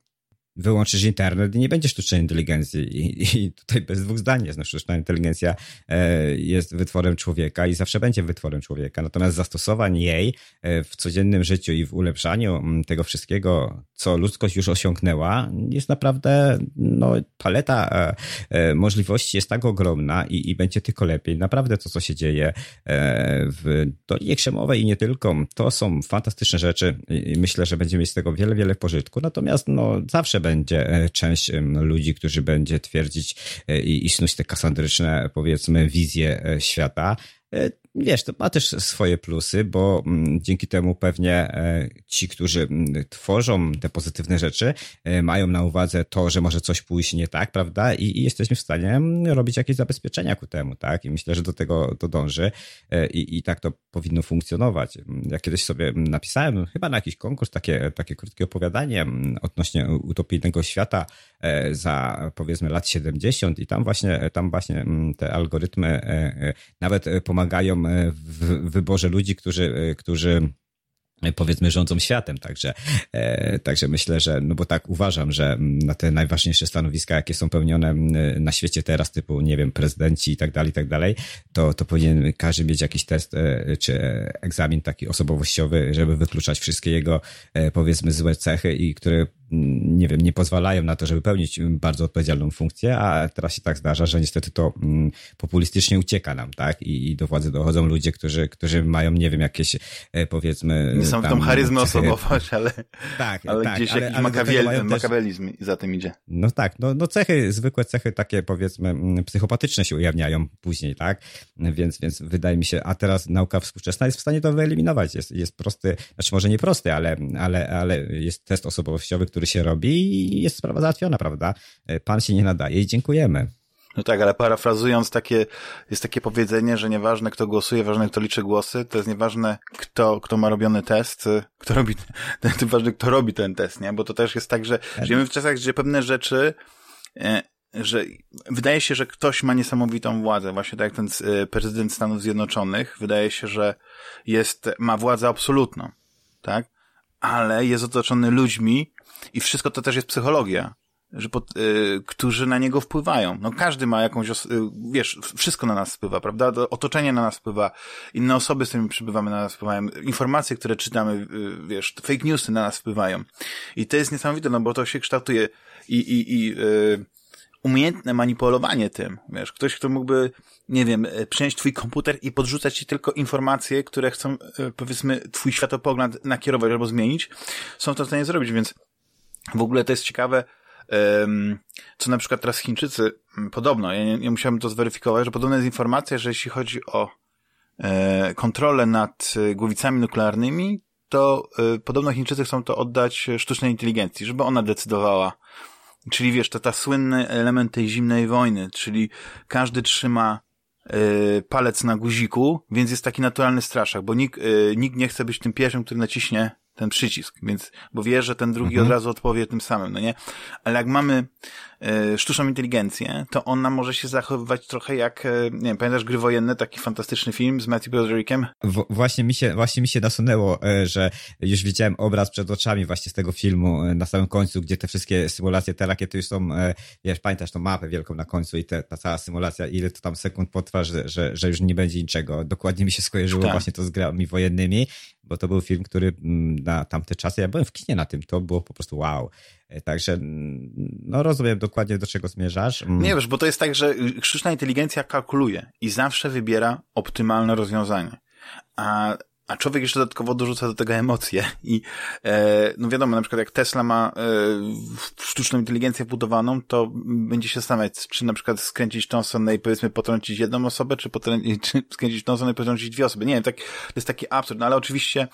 Wyłączysz internet i nie będzie sztucznej inteligencji. I, I, tutaj bez dwóch zdań jest. No, sztuczna inteligencja e, jest wytworem człowieka i zawsze będzie wytworem człowieka. Natomiast zastosowań jej e, w codziennym życiu i w ulepszaniu tego wszystkiego, co ludzkość już osiągnęła, jest naprawdę, no, paleta e, możliwości jest tak ogromna i, i będzie tylko lepiej. Naprawdę to, co się dzieje w Dolinie Krzemowej i nie tylko, to są fantastyczne rzeczy i myślę, że będziemy mieć z tego wiele, wiele pożytku. Natomiast, no, zawsze będzie e, część ludzi, którzy będzie twierdzić e, i, i snuć te kasandryczne, powiedzmy, wizje e, świata. Wiesz, to ma też swoje plusy, bo mm, dzięki temu pewnie e, ci, którzy mm, tworzą te pozytywne rzeczy, e, mają na uwadze to, że może coś pójść nie tak, prawda? I, jesteśmy w stanie mm, robić jakieś zabezpieczenia ku temu, tak? I myślę, że do tego to dąży e, i, i tak to powinno funkcjonować. Ja kiedyś sobie napisałem, chyba na jakiś konkurs, takie, takie krótkie opowiadanie odnośnie utopijnego świata za powiedzmy lat 70 i tam właśnie, tam właśnie te algorytmy nawet pomagają w wyborze ludzi, którzy, którzy powiedzmy rządzą światem, także, e, także myślę, że, no bo tak uważam, że na te najważniejsze stanowiska, jakie są pełnione na świecie teraz, typu, nie wiem, prezydenci i tak dalej, i tak dalej, to, to powinien każdy mieć jakiś test e, czy egzamin taki osobowościowy, żeby wykluczać wszystkie jego, e, powiedzmy, złe cechy i które nie wiem, nie pozwalają na to, żeby pełnić bardzo odpowiedzialną funkcję, a teraz się tak zdarza, że niestety to mm, populistycznie ucieka nam, tak? I, i do władzy dochodzą ludzie, którzy, którzy mają, nie wiem, jakieś e, powiedzmy... Niesamowitą charyzmę osobowość, ale, tak, ale tak, gdzieś ale, jakiś ale makawelizm też... za tym idzie. No tak, no, no cechy, zwykłe cechy takie powiedzmy mm, psychopatyczne się ujawniają później, tak? Więc, więc wydaje mi się, a teraz nauka współczesna jest w stanie to wyeliminować. Jest, jest prosty, znaczy może nie prosty, ale, ale, ale jest test osobowościowy, który który się robi i jest sprawa załatwiona, prawda? Pan się nie nadaje i dziękujemy. No tak, ale parafrazując takie, jest takie powiedzenie, że nieważne kto głosuje, ważne kto liczy głosy, to jest nieważne kto, kto ma robiony test, kto robi, to ważne kto robi ten test, nie? Bo to też jest tak, że żyjemy w czasach, gdzie pewne rzeczy, e, że wydaje się, że ktoś ma niesamowitą władzę, właśnie tak jak ten e, prezydent Stanów Zjednoczonych, wydaje się, że jest, ma władzę absolutną, tak? Ale jest otoczony ludźmi, i wszystko to też jest psychologia, że pod, y, którzy na niego wpływają. No każdy ma jakąś, y, wiesz, wszystko na nas wpływa, prawda? To otoczenie na nas wpływa, inne osoby, z którymi przybywamy na nas wpływają, informacje, które czytamy, y, wiesz, fake newsy na nas wpływają. I to jest niesamowite, no bo to się kształtuje i, i, i y, umiejętne manipulowanie tym, wiesz, ktoś, kto mógłby, nie wiem, e, przynieść twój komputer i podrzucać ci tylko informacje, które chcą, e, powiedzmy, twój światopogląd nakierować albo zmienić, są to w stanie zrobić, więc w ogóle to jest ciekawe, co na przykład teraz Chińczycy, podobno, ja nie, nie musiałem to zweryfikować, że podobna jest informacja, że jeśli chodzi o e, kontrolę nad głowicami nuklearnymi, to e, podobno Chińczycy chcą to oddać sztucznej inteligencji, żeby ona decydowała. Czyli wiesz, to ta słynny element tej zimnej wojny, czyli każdy trzyma e, palec na guziku, więc jest taki naturalny straszak, bo nikt, nikt nie chce być tym pierwszym, który naciśnie ten przycisk, więc, bo wie, że ten drugi mhm. od razu odpowie tym samym, no nie? Ale jak mamy sztuczną inteligencję, to ona może się zachowywać trochę jak, e, nie wiem, pamiętasz Gry Wojenne, taki fantastyczny film z Matthew Broderickiem? W, właśnie mi się, właśnie mi się nasunęło, e, że już widziałem obraz przed oczami właśnie z tego filmu e, na samym końcu, gdzie te wszystkie symulacje, te rakiety już są, e, wiesz, pamiętasz tą mapę wielką na końcu i te, ta cała symulacja, ile to tam sekund potrwa, że, że, że już nie będzie niczego. Dokładnie mi się skojarzyło tak. właśnie to z grami wojennymi bo to był film, który mm, na tamte czasy, ja byłem w kinie na tym, to było po prostu wow. E, także, no rozumiem dokładnie do czego zmierzasz. Mm. Nie wiesz, bo to jest tak, że sztuczna inteligencja kalkuluje i zawsze wybiera optymalne rozwiązanie. A a człowiek jeszcze dodatkowo dorzuca do tego emocje i e, no wiadomo, na przykład jak Tesla ma e, sztuczną inteligencję wbudowaną, to będzie się zastanawiać, czy na przykład skręcić stronę i powiedzmy potrącić jedną osobę, czy, potrącić, czy skręcić stronę i potrącić dwie osoby. Nie wiem, tak, to jest taki absurd, no ale oczywiście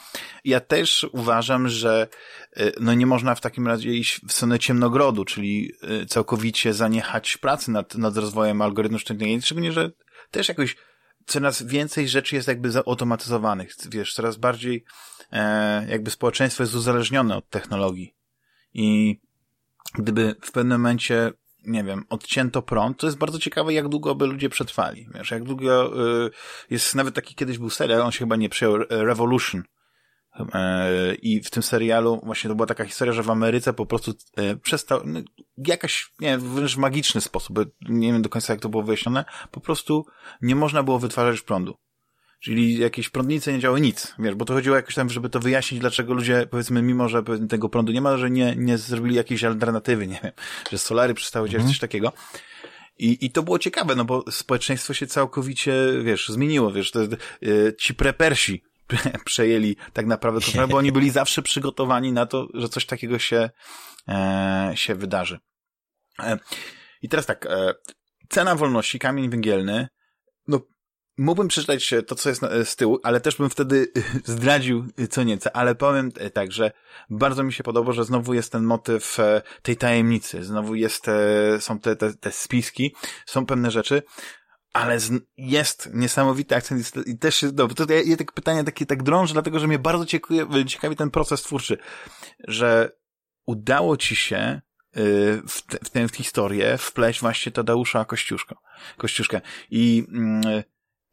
ja też uważam, że e, no nie można w takim razie iść w stronę ciemnogrodu, czyli e, całkowicie zaniechać pracy nad, nad rozwojem algorytmu sztucznej inteligencji, szczególnie, że też jakoś coraz więcej rzeczy jest jakby zautomatyzowanych, wiesz, coraz bardziej e, jakby społeczeństwo jest uzależnione od technologii. I gdyby w pewnym momencie, nie wiem, odcięto prąd, to jest bardzo ciekawe, jak długo by ludzie przetrwali. Wiesz, jak długo y, jest nawet taki kiedyś był serial, on się chyba nie Revolution, E, I w tym serialu właśnie to była taka historia, że w Ameryce po prostu e, przestał, no, jakaś, nie wiem, wręcz magiczny sposób, nie wiem do końca jak to było wyjaśnione, po prostu nie można było wytwarzać prądu. Czyli jakieś prądnice nie działały nic, wiesz, bo to chodziło jakoś tam, żeby to wyjaśnić, dlaczego ludzie, powiedzmy, mimo że tego prądu nie ma, że nie, nie zrobili jakiejś alternatywy, nie wiem, że solary przestały działać, mhm. coś takiego. I, I to było ciekawe, no bo społeczeństwo się całkowicie, wiesz, zmieniło, wiesz, to, yy, ci prepersi, przejęli tak naprawdę kontrolę, bo oni byli zawsze przygotowani na to, że coś takiego się, e, się wydarzy. E, I teraz tak, e, cena wolności, kamień węgielny, no mógłbym przeczytać to, co jest z tyłu, ale też bym wtedy zdradził co nieco, ale powiem tak, że bardzo mi się podoba, że znowu jest ten motyw e, tej tajemnicy, znowu jest, e, są te, te, te spiski, są pewne rzeczy, ale jest niesamowity akcent i też jest dobry. To ja, ja tak pytania takie tak drążę, dlatego że mnie bardzo ciekawi, ciekawi ten proces twórczy, że udało ci się y, w, te, w tę historię wpleść właśnie Tadeusza Kościuszko, Kościuszkę. I, mm,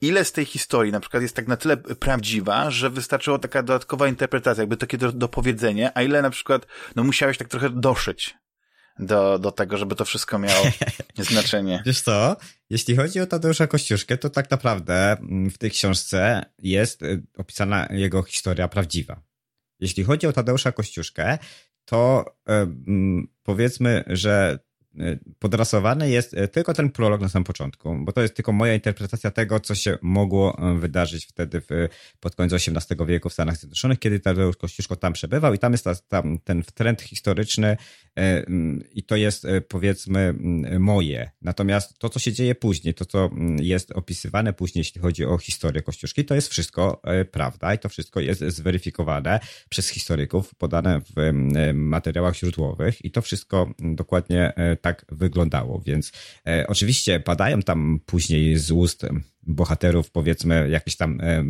ile z tej historii na przykład jest tak na tyle prawdziwa, że wystarczyła taka dodatkowa interpretacja, jakby takie do, dopowiedzenie, a ile na przykład, no musiałeś tak trochę doszyć do, do tego, żeby to wszystko miało znaczenie. Wiesz co, jeśli chodzi o Tadeusza Kościuszkę, to tak naprawdę mm, w tej książce jest y, opisana jego historia prawdziwa. Jeśli chodzi o Tadeusza Kościuszkę, to mm, powiedzmy, że podrasowany jest y, tylko ten prolog na samym początku, bo to jest tylko moja interpretacja tego, co się mogło y, wydarzyć wtedy w, pod koniec XVIII wieku w Stanach Zjednoczonych, kiedy Tadeusz Kościuszko tam przebywał i tam jest ta, tam ten trend historyczny mm, i to jest powiedzmy mm, moje. Natomiast to, co się dzieje później, to, co mm, jest opisywane później, jeśli chodzi o historię Kościuszki, to jest wszystko prawda i to wszystko jest zweryfikowane przez historyków, podane w materiałach źródłowych i to wszystko dokładnie tak wyglądało. Więc e, oczywiście padają tam później z ust bohaterów, powiedzmy, jakieś tam e,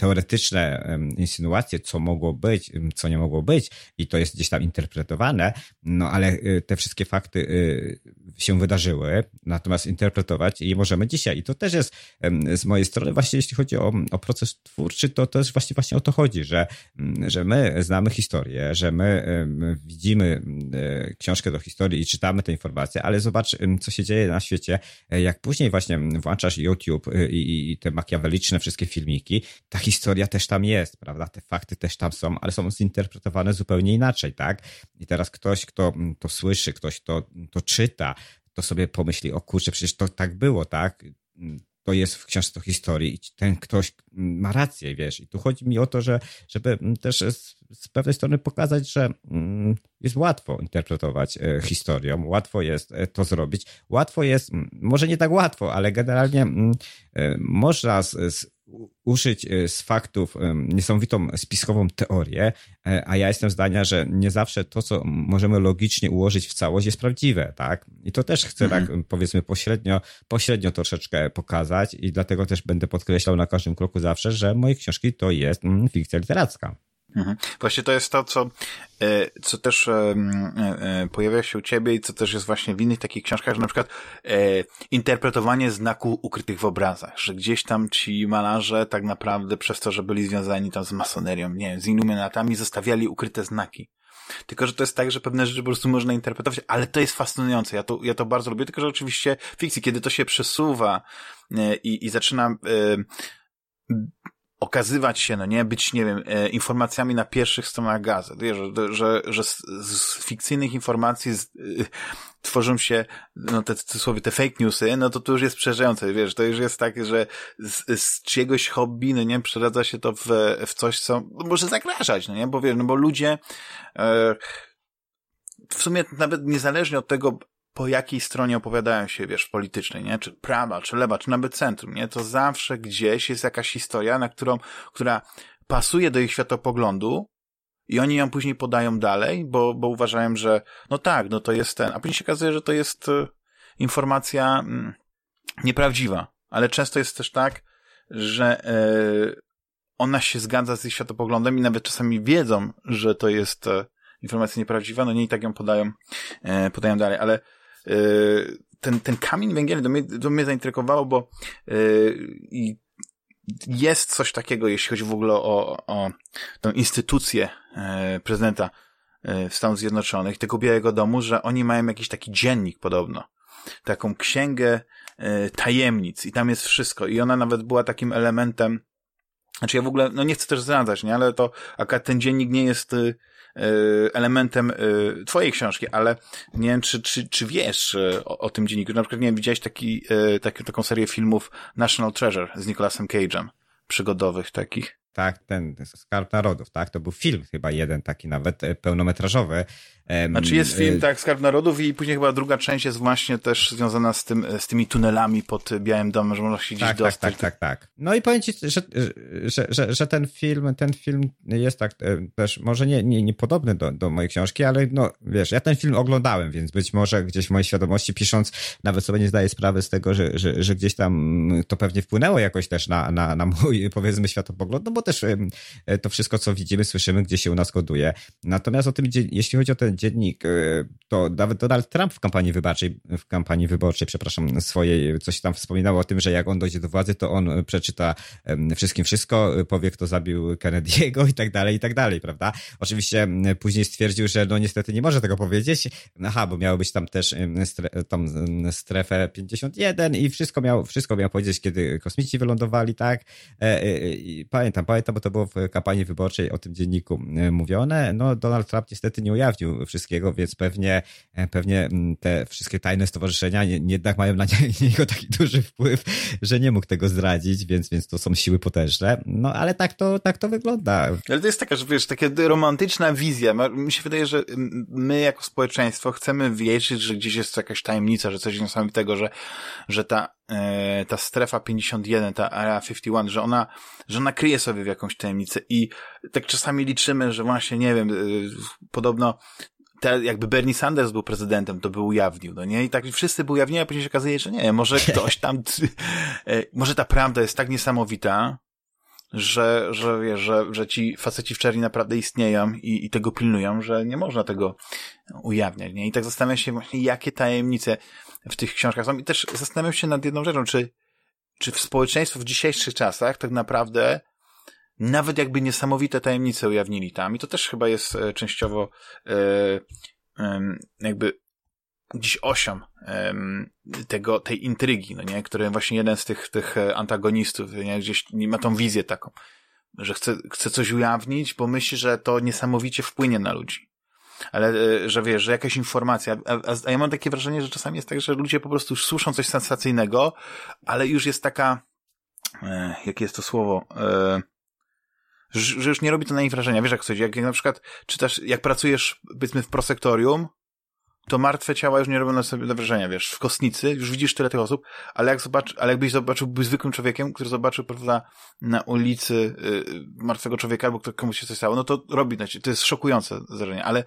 teoretyczne insynuacje, co mogło być, co nie mogło być i to jest gdzieś tam interpretowane, no ale y, te wszystkie fakty y, się wydarzyły, natomiast interpretować je możemy dzisiaj. I to też jest z mojej strony właśnie jeśli chodzi o, o proces twórczy, to jest właśnie właśnie o to chodzi, że, że my znamy historię, że my widzimy e, książkę do historii i czytamy te informacje, ale zobacz, co się dzieje na świecie, e, jak później właśnie włączasz YouTube y, i, i te makiaweliczne wszystkie filmiki, ta też tam jest, prawda? Te fakty też tam są, ale są zinterpretowane zupełnie inaczej, tak? I teraz ktoś, kto to słyszy, ktoś, kto to czyta, to sobie pomyśli, o kurczę, przecież to tak było, tak? To jest w książce historii i ten ktoś ma rację, wiesz. I tu chodzi mi o to, że, żeby też z, z pewnej strony pokazać, że mm, jest łatwo interpretować e, historią, łatwo jest e, to zrobić. Łatwo jest, może nie tak łatwo, ale generalnie e, można z, z użyć e, z faktów niesamowitą spiskową teorię, e, a ja jestem zdania, że nie zawsze to, co możemy logicznie ułożyć w całość jest prawdziwe, tak? I to też chcę tak, mhm. tak powiedzmy pośrednio, pośrednio troszeczkę pokazać i dlatego też będę podkreślał na każdym kroku zawsze, że moje książki to jest mm, fikcja literacka. Mhm. Właśnie to jest to, co, e, co też e, e, pojawia się u ciebie i co też jest właśnie w innych takich książkach, że na przykład interpretowanie znaków ukrytych w obrazach, że gdzieś tam ci malarze tak naprawdę przez to, że byli związani tam z masonerią, nie wiem, z iluminatami, zostawiali ukryte znaki. Tylko, że to jest tak, że pewne rzeczy po prostu można interpretować, ale to jest fascynujące. Ja to, ja to bardzo lubię, tylko, że oczywiście fikcji, kiedy to się przesuwa i, i zaczyna okazywać się, no nie, być, nie wiem, e, informacjami na pierwszych stronach gazet, że, że, że z, z fikcyjnych informacji z, y, tworzą się, no te, te słowie, te fake newsy, no to to już jest przerażające, wiesz, to już jest tak, że z, z czyjegoś hobby, no nie, przeradza się to w, w coś, co może zagrażać, no nie, bo wiesz, no bo ludzie, e, w sumie nawet niezależnie od tego, po jakiej stronie opowiadają się, wiesz, politycznej, nie? Czy prawa, czy lewa, czy nawet centrum, nie? To zawsze gdzieś jest jakaś historia, na którą, która pasuje do ich światopoglądu i oni ją później podają dalej, bo, bo uważają, że no tak, no to jest ten. A później się okazuje, że to jest y, informacja mm, nieprawdziwa. Ale często jest też tak, że y, ona się zgadza z ich światopoglądem i nawet czasami wiedzą, że to jest y, informacja nieprawdziwa, no nie i tak ją podają, podają dalej. Ale ten, ten kamień węgielny to mnie, to mnie zaintrygowało, bo yy, jest coś takiego, jeśli chodzi w ogóle o, o tę instytucję yy, prezydenta Stanów Zjednoczonych, tego Białego Domu, że oni mają jakiś taki dziennik podobno. Taką księgę tajemnic i tam jest wszystko. I ona nawet była takim elementem znaczy ja w ogóle, no nie chcę też zdradzać, nie, ale to akurat ten dziennik nie jest Y, elementem y, twojej książki, ale nie wiem, czy, czy, czy wiesz y, o, o tym dzienniku. Na przykład, nie wiem, widziałeś taki, taki, taką serię filmów National Treasure z Nicolasem Cage'em, przygodowych takich? Tak, ten Skarb Narodów, tak? To był film chyba jeden taki nawet pełnometrażowy, znaczy jest film, y, tak, Skarb Narodów i później chyba druga część jest właśnie też związana z tym, z tymi tunelami pod Białym Domem, że można się gdzieś tak, dostać. Tak, tak, tak, tak. No i powiem ci, że, że, że, że ten film, ten film jest tak e, też, może nie, nie, nie podobny do, do mojej książki, ale no, wiesz, ja ten film oglądałem, więc być może gdzieś w mojej świadomości pisząc, nawet sobie nie zdaję sprawy z tego, że, że, że gdzieś tam to pewnie wpłynęło jakoś też na, na, na mój, powiedzmy, światopogląd, no bo też e, to wszystko, co widzimy, słyszymy, gdzie się u nas koduje. Natomiast o tym, jeśli chodzi o ten dziennik, to nawet Donald Trump w kampanii wyborczej, w kampanii wyborczej, przepraszam, swojej, coś tam wspominał o tym, że jak on dojdzie do władzy, to on przeczyta wszystkim wszystko, powie, kto zabił Kennedy'ego i tak dalej, i tak dalej, prawda? Oczywiście później stwierdził, że no niestety nie może tego powiedzieć, aha, bo miało być tam też stre, tam strefę 51 i wszystko miał, wszystko miał powiedzieć, kiedy kosmici wylądowali, tak? E, e, I pamiętam, pamiętam, bo to było w kampanii wyborczej o tym dzienniku mówione. No, Donald Trump niestety nie ujawnił wszystkiego, więc pewnie, e, pewnie te wszystkie tajne stowarzyszenia nie, jednak mają na niego taki duży wpływ, że nie mógł tego zdradzić, więc, więc to są siły potężne. No, ale tak to, tak to wygląda. Ale to jest taka, że wiesz, taka romantyczna wizja. Mi się wydaje, że my jako społeczeństwo chcemy wierzyć, że gdzieś jest jakaś tajemnica, że coś niesamowitego, że, że ta, e, ta strefa 51, ta Area 51, że ona, że ona kryje sobie w jakąś tajemnicę i tak czasami liczymy, że właśnie, nie wiem, e, podobno te, jakby Bernie Sanders był prezydentem, to by ujawnił, no nie? I tak wszyscy by ujawnili, a później się okazuje, że nie, może ktoś tam, e, może ta prawda jest tak niesamowita, że, że, wiesz, że, że ci faceci w czerni naprawdę istnieją i, i tego pilnują, że nie można tego ujawniać, nie? I tak zastanawiam się właśnie, jakie tajemnice w tych książkach są. I też zastanawiam się nad jedną rzeczą, czy, czy w społeczeństwo w dzisiejszych czasach tak naprawdę nawet jakby niesamowite tajemnice ujawnili tam, i to też chyba jest e, częściowo e, jakby gdzieś osią tego, tej intrygi, no nie? Który właśnie jeden z tych, tych e, antagonistów, nie? Gdzieś ma tą wizję taką, że chce, chce coś ujawnić, bo myśli, że to niesamowicie wpłynie na ludzi. Ale, że wiesz, że jakaś informacja, a, a, a ja mam takie wrażenie, że czasami jest tak, że ludzie po prostu już słyszą coś sensacyjnego, ale już jest taka, e, jakie jest to słowo, e, że, już nie robi to na nich wrażenia. Wiesz, jak coś, jak, na przykład czytasz, jak pracujesz, powiedzmy, w prosektorium, to martwe ciała już nie robią na sobie wrażenia, wiesz, w kostnicy już widzisz tyle tych osób, ale jak zobacz, ale jakbyś zobaczył, był zwykłym człowiekiem, który zobaczył, prawda, na ulicy y, martwego człowieka, albo komuś się coś stało, no to robi, to jest szokujące zdarzenie, ale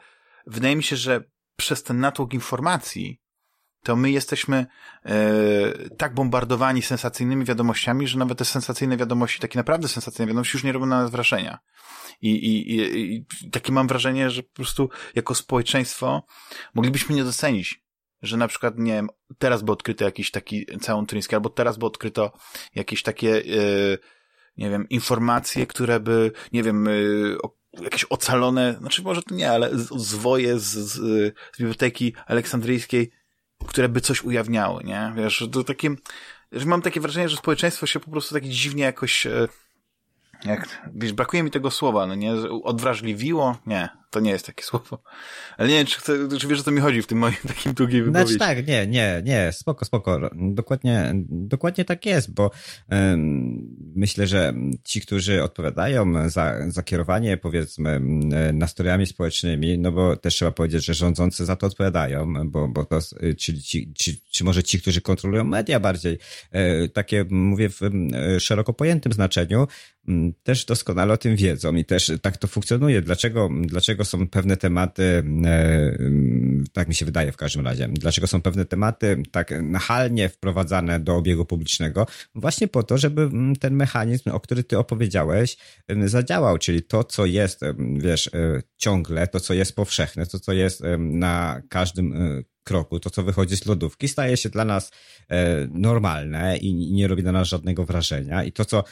wydaje mi się, że przez ten natłok informacji, to my jesteśmy e, tak bombardowani sensacyjnymi wiadomościami, że nawet te sensacyjne wiadomości, takie naprawdę sensacyjne wiadomości już nie robią na nas wrażenia. I, i, i, i takie mam wrażenie, że po prostu jako społeczeństwo moglibyśmy nie docenić, że na przykład, nie wiem, teraz by odkryto jakiś taki całą turyński, albo teraz by odkryto jakieś takie, e, nie wiem, informacje, które by, nie wiem, e, jakieś ocalone, znaczy może to nie, ale zwoje z, z, z biblioteki aleksandryjskiej, które by coś ujawniały, nie? Wiesz, to takie, że mam takie wrażenie, że społeczeństwo się po prostu tak dziwnie jakoś, e, jak, wiesz, brakuje mi tego słowa, no nie? Odwrażliwiło? Nie, to nie jest takie słowo. Ale nie wiem, czy, chcę, czy wiesz, o co mi chodzi w tym moim takim długim wypowiedzi. Znaczy tak, nie, nie, nie, spoko, spoko. Dokładnie, dokładnie tak jest, bo um, myślę, że ci, którzy odpowiadają za, za kierowanie, powiedzmy, nastrojami społecznymi, no bo też trzeba powiedzieć, że rządzący za to odpowiadają, bo, bo to, czyli ci, ci, czy może ci, którzy kontrolują media bardziej, e, takie mówię w szeroko pojętym znaczeniu, też doskonale o tym wiedzą i też tak to funkcjonuje. Dlaczego, dlaczego są pewne tematy, e, tak mi się wydaje w każdym razie, dlaczego są pewne tematy tak nachalnie wprowadzane do obiegu publicznego? Właśnie po to, żeby ten mechanizm, o który ty opowiedziałeś, zadziałał, czyli to, co jest, wiesz, e, ciągle, to, co jest powszechne, to, co jest na każdym e, kroku, to co wychodzi z lodówki, staje się dla nas normalne i nie robi na nas żadnego wrażenia. I to, co,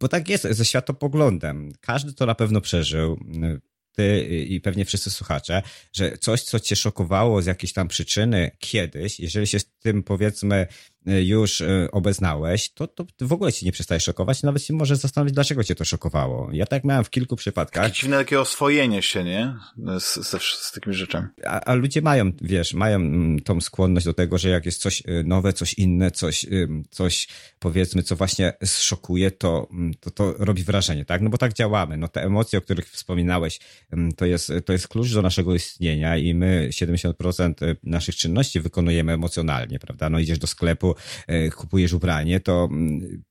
bo tak jest ze światopoglądem. Każdy to na pewno przeżył ty i pewnie wszyscy słuchacze, że coś, co cię szokowało z jakiejś tam przyczyny kiedyś, jeżeli się z tym powiedzmy już e, obeznałeś, to, to w ogóle ci nie przestaje szokować, nawet się może zastanowić, dlaczego cię to szokowało. Ja tak miałem w kilku przypadkach. Takie dziwne takie oswojenie się, nie? Z, z, z takimi rzeczami. A, a, ludzie mają, wiesz, mają mm, tą skłonność do tego, że jak jest coś e, nowe, coś inne, coś, coś powiedzmy, co właśnie szokuje, to, mm, to, to robi wrażenie, tak? No bo tak działamy. No te emocje, o których wspominałeś, mm, to jest, to jest klucz do naszego istnienia i my 70% e, naszych czynności wykonujemy emocjonalnie, prawda? No idziesz do sklepu, E, kupujesz ubranie, to mm,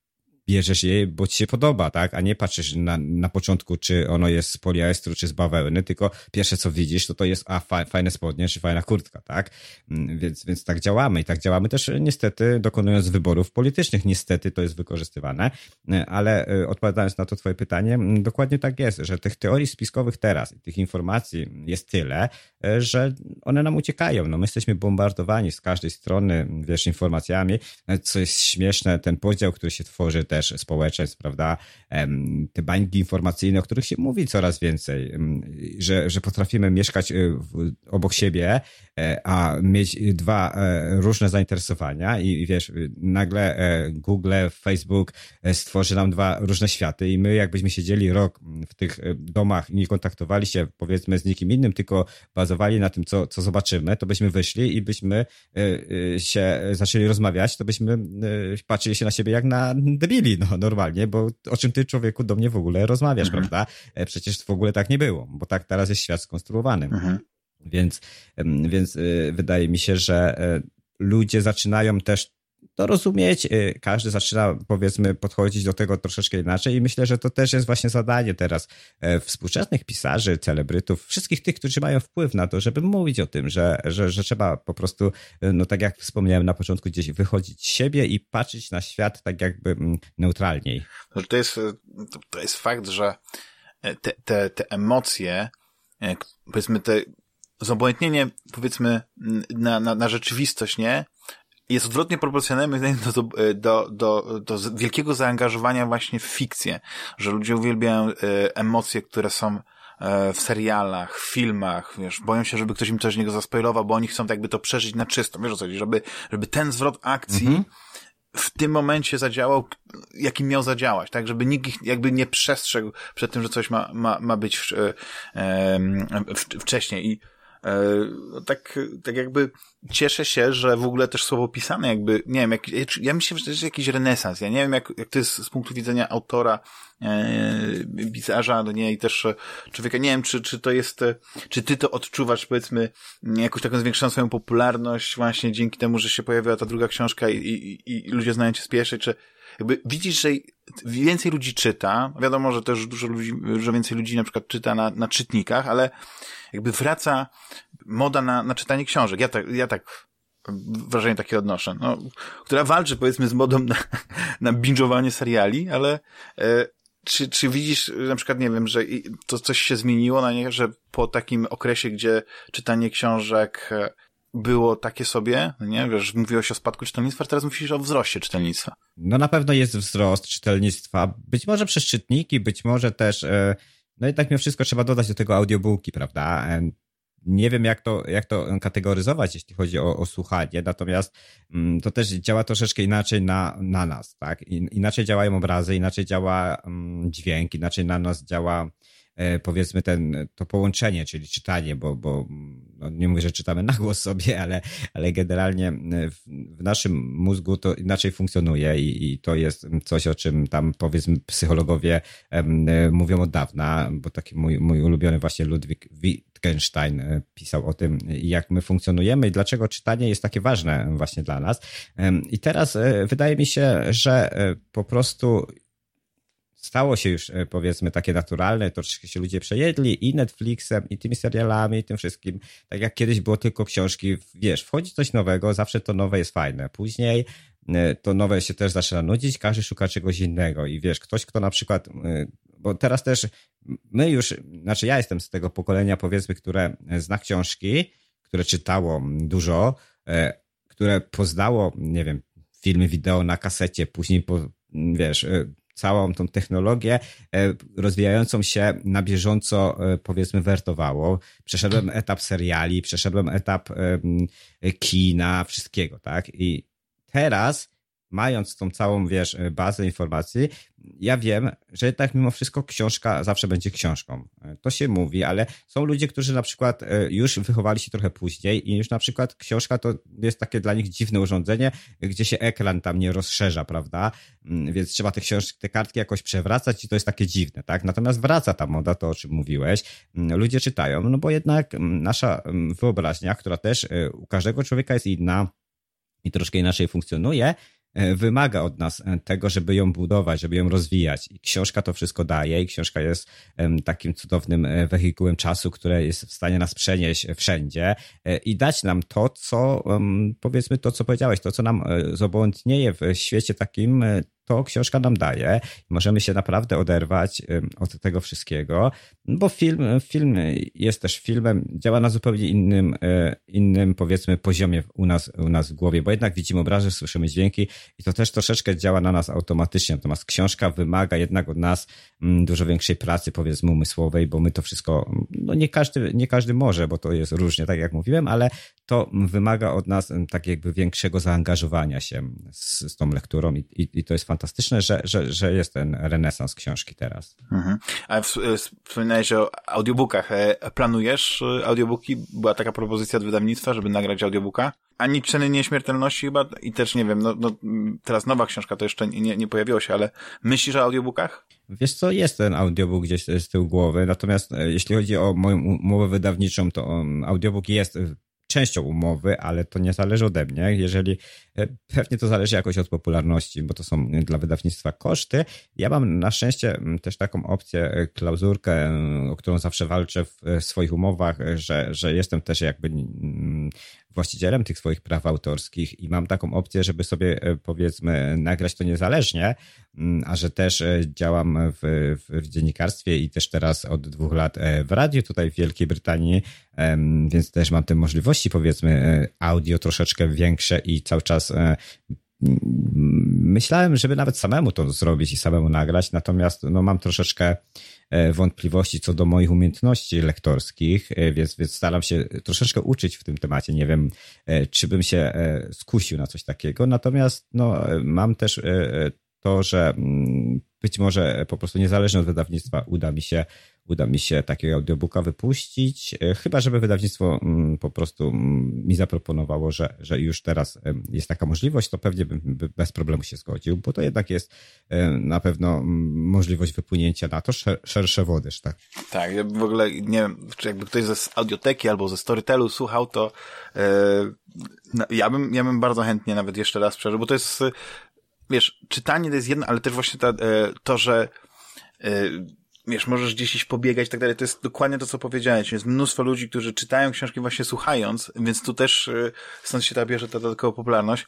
bierzesz je, bo ci się podoba, tak? A nie patrzysz na, na początku, czy ono jest z poliestru, czy z bawełny, tylko pierwsze co widzisz, to to jest a, fajne spodnie, czy fajna kurtka, tak? Mm, więc, więc tak działamy i tak działamy też niestety dokonując wyborów politycznych. Niestety to jest wykorzystywane, ale odpowiadając na to twoje pytanie, mm, dokładnie tak jest, że tych teorii spiskowych teraz, tych informacji jest tyle, że one nam uciekają. No my jesteśmy bombardowani z każdej strony, wiesz, informacjami, co jest śmieszne, ten podział, który się tworzy też społeczeństw, prawda? Te bańki informacyjne, o których się mówi coraz więcej, że, że potrafimy mieszkać y, obok siebie, e, a mieć dwa e, różne zainteresowania i wiesz, nagle e, Google, Facebook stworzy nam dwa różne światy i my jakbyśmy siedzieli rok w tych domach i nie kontaktowali się powiedzmy z nikim innym, tylko bazowali na tym, co, co zobaczymy, to byśmy wyszli i byśmy się zaczęli rozmawiać, to byśmy patrzyli się na siebie jak na debili, no normalnie, bo o czym ty człowieku do mnie w ogóle rozmawiasz, mhm. prawda? Przecież w ogóle tak nie było, bo tak teraz jest świat skonstruowany. Mhm. Więc, więc y, wydaje mi się, że e, ludzie zaczynają też to rozumieć. Y, każdy zaczyna, powiedzmy, podchodzić do tego troszeczkę inaczej i myślę, że to też jest właśnie zadanie teraz e, współczesnych pisarzy, celebrytów, wszystkich tych, którzy mają wpływ na to, żeby mówić o tym, że, że, że trzeba po prostu, y, no tak jak wspomniałem na początku, gdzieś wychodzić z siebie i patrzeć na świat tak jakby mm, neutralniej. To jest, to jest fakt, że te, te, te emocje, e, powiedzmy te zobojętnienie, powiedzmy, na, na, na rzeczywistość, nie? Jest odwrotnie proporcjonalny do, do, do, do wielkiego zaangażowania właśnie w fikcję, że ludzie uwielbiają e, emocje, które są e, w serialach, w filmach, wiesz, boją się, żeby ktoś im coś z niego zaspoilował, bo oni chcą tak jakby to przeżyć na czysto, wiesz o co chodzi, żeby, żeby ten zwrot akcji mm -hmm w tym momencie zadziałał, jakim miał zadziałać, tak, żeby nikt ich jakby nie przestrzegł przed tym, że coś ma, ma, ma być w, w, w, wcześniej. I e, tak, tak jakby cieszę się, że w ogóle też słowo pisane jakby, nie wiem, jak, ja myślę, że to jest jakiś renesans, ja nie wiem, jak, jak to jest z punktu widzenia autora, e, pisarza, no nie, i też człowieka, nie wiem, czy, czy to jest, czy ty to odczuwasz, powiedzmy, jakąś taką zwiększoną swoją popularność właśnie dzięki temu, że się pojawiła ta druga książka i, i, i ludzie znają cię z pierwszej, czy jakby widzisz, że więcej ludzi czyta, wiadomo, że też dużo ludzi, że więcej ludzi na przykład czyta na, na czytnikach, ale jakby wraca moda na, na czytanie książek. Ja tak, ja tak wrażenie takie odnoszę, no, która walczy powiedzmy z modą na, na binge'owanie seriali, ale e, czy, czy widzisz na przykład, nie wiem, że to coś się zmieniło na nie, że po takim okresie, gdzie czytanie książek e, było takie sobie, nie? Wiesz, mówiłeś o spadku czytelnictwa, teraz mówisz o wzroście czytelnictwa. No na pewno jest wzrost czytelnictwa. Być może przez czytniki, być może też, e, no i tak mimo wszystko trzeba dodać do tego audiobooki, prawda? E, nie wiem, jak to, jak to kategoryzować, jeśli chodzi o, o słuchanie, natomiast mm, to też działa troszeczkę inaczej na, na nas, tak? Inaczej działają obrazy, inaczej działa mm, dźwięk, inaczej na nas działa powiedzmy ten, to połączenie, czyli czytanie, bo, bo no nie mówię, że czytamy na głos sobie, ale, ale generalnie w, w naszym mózgu to inaczej funkcjonuje i, i, to jest coś, o czym tam powiedzmy psychologowie um, mówią od dawna, bo taki mój, mój ulubiony właśnie Ludwik Wittgenstein e, pisał o tym, jak my funkcjonujemy i dlaczego czytanie jest takie ważne właśnie dla nas. I teraz wydaje mi się, że po prostu stało się już e, powiedzmy takie naturalne, troszeczkę się ludzie przejedli i Netflixem, i tymi serialami, i tym wszystkim. Tak jak kiedyś było tylko książki, wiesz, wchodzi coś nowego, zawsze to nowe jest fajne. Później e, to nowe się też zaczyna nudzić, każdy szuka czegoś innego i wiesz, ktoś, kto na przykład, e, bo teraz też my już, znaczy ja jestem z tego pokolenia powiedzmy, które zna książki, które czytało dużo, które poznało, nie wiem, filmy wideo na kasecie, później po, wiesz, całą tą technologię e, rozwijającą się na bieżąco, e, powiedzmy, wertowało. Przeszedłem etap seriali, przeszedłem etap kina, wszystkiego, tak? I teraz mając tą całą, wiesz, bazę informacji, ja wiem, że jednak mimo wszystko książka zawsze będzie książką. To się mówi, ale są ludzie, którzy na przykład e, już wychowali się trochę później i już na przykład książka to jest takie dla nich dziwne urządzenie, gdzie się ekran tam nie rozszerza, prawda? Mm, więc trzeba te książki, te kartki jakoś przewracać i to jest takie dziwne, tak? Natomiast wraca ta moda, to o czym mówiłeś. Mm, ludzie czytają, no bo jednak mm, nasza wyobraźnia, która też e, u każdego człowieka jest inna i troszkę inaczej funkcjonuje, wymaga od nas tego, żeby ją budować, żeby ją rozwijać. I książka to wszystko daje i książka jest takim cudownym wehikułem czasu, które jest w stanie nas przenieść wszędzie i dać nam to, co powiedzmy to, co powiedziałeś, to, co nam zobłądnieje w świecie takim to książka nam daje. Możemy się naprawdę oderwać od tego wszystkiego, bo film, film jest też filmem, działa na zupełnie innym, e, innym powiedzmy poziomie u nas, u nas w głowie, bo jednak widzimy obrazy, słyszymy dźwięki i to też troszeczkę działa na nas automatycznie. Natomiast książka wymaga jednak od nas dużo większej pracy, powiedzmy, umysłowej, bo my to wszystko, no nie każdy, nie każdy może, bo to jest różnie, tak jak mówiłem, ale to wymaga od nas tak jakby większego zaangażowania się z, z tą lekturą i, i, i to jest fantastyczne że, że, że jest ten renesans książki teraz. Mhm. A wspominałeś o audiobookach. E, planujesz e, audiobooki? Była taka propozycja od wydawnictwa, żeby nagrać audiobooka? Ani Ceny Nieśmiertelności chyba i też nie wiem, no, no teraz nowa książka to jeszcze nie, nie pojawiło się, ale myślisz o audiobookach? Wiesz co, jest ten audiobook gdzieś z tyłu głowy, natomiast e, jeśli chodzi o moją umowę wydawniczą, to audiobook jest częścią umowy, ale to nie zależy ode mnie. Jeżeli e, pewnie to zależy jakoś od popularności, bo to są dla wydawnictwa koszty. Ja mam na szczęście też taką opcję, e, klauzurkę, o którą zawsze walczę w e, swoich umowach, że, że jestem też jakby właścicielem tych swoich praw autorskich i mam taką opcję, żeby sobie powiedzmy nagrać to niezależnie, a że też działam w, w, dziennikarstwie i też teraz od dwóch lat w radiu tutaj w Wielkiej Brytanii, więc też mam te możliwości powiedzmy audio troszeczkę większe i cały czas myślałem, żeby nawet samemu to zrobić i samemu nagrać, natomiast no, mam troszeczkę e, wątpliwości co do moich umiejętności lektorskich, e, więc, więc staram się troszeczkę uczyć w tym temacie. Nie wiem, e, czy bym się skusił na coś takiego, natomiast no, mam też to, że mm, być może po prostu niezależnie od wydawnictwa uda mi się uda mi się takiego audiobooka wypuścić, e, chyba żeby wydawnictwo mm, po prostu mm, mi zaproponowało, że, że już teraz jest taka możliwość, to pewnie bym bez problemu się zgodził, bo to jednak jest e, na pewno mm, możliwość wypłynięcia na to szersze wody, tak? Tak, ja w ogóle nie wiem, jakby ktoś ze audioteki albo ze Storytelu słuchał, to yy, ja bym, ja bym bardzo chętnie nawet jeszcze raz przeżył, bo to jest wiesz, czytanie to jest jedno, ale też właśnie ta, to, że wiesz, możesz gdzieś iść pobiegać i tak dalej. To jest dokładnie to, co powiedziałeś. Jest mnóstwo ludzi, którzy czytają książki właśnie słuchając, więc tu też y, stąd się ta bierze ta dodatkowa popularność.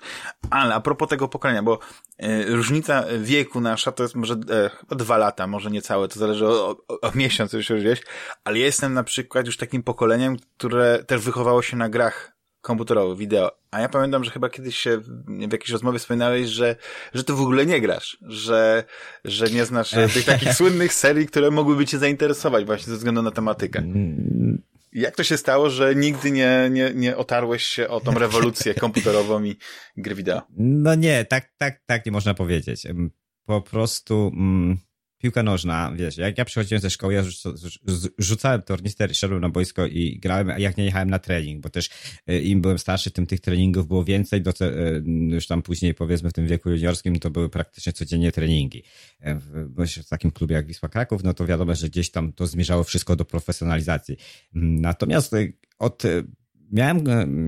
Ale a propos tego pokolenia, bo y, różnica wieku nasza to jest może e, dwa lata, może niecałe, to zależy o, o, o miesiąc, już gdzieś, ale ja jestem na przykład już takim pokoleniem, które też wychowało się na grach komputerowy, wideo. A ja pamiętam, że chyba kiedyś się w jakiejś rozmowie wspominałeś, że, że ty w ogóle nie grasz, że, że nie znasz tych takich słynnych serii, które mogłyby cię zainteresować właśnie ze względu na tematykę. Jak to się stało, że nigdy nie, nie, nie otarłeś się o tą rewolucję komputerową i gry wideo? No nie, tak, tak, tak nie można powiedzieć. Po prostu... Mm piłka nożna, wiesz, jak ja przychodziłem ze szkoły, ja rzucałem tornister, szedłem na boisko i grałem, a jak nie jechałem na trening, bo też e, im byłem starszy, tym tych treningów było więcej, do, e, już tam później powiedzmy w tym wieku juniorskim to były praktycznie codziennie treningi. E, w, w takim klubie jak Wisła Kraków, no to wiadomo, że gdzieś tam to zmierzało wszystko do profesjonalizacji. Natomiast od miałem,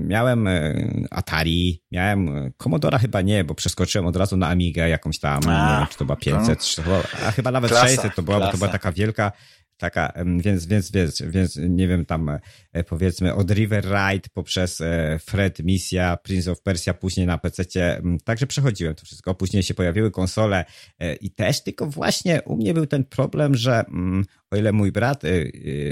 miałem e, Atari, miałem e, Commodora chyba nie, bo przeskoczyłem od razu na Amigę jakąś tam, a, nie wiem, czy to była 500, no. czy to była, a chyba nawet klasa, 600 to była, klasa. bo to była taka wielka, taka, więc, więc, więc, więc nie wiem, tam e, powiedzmy od River Ride poprzez Fred Misja, Prince of Persia, później na PC, także przechodziłem to wszystko. Później się pojawiły konsole i też, tylko właśnie u mnie był ten problem, że o ile mój brat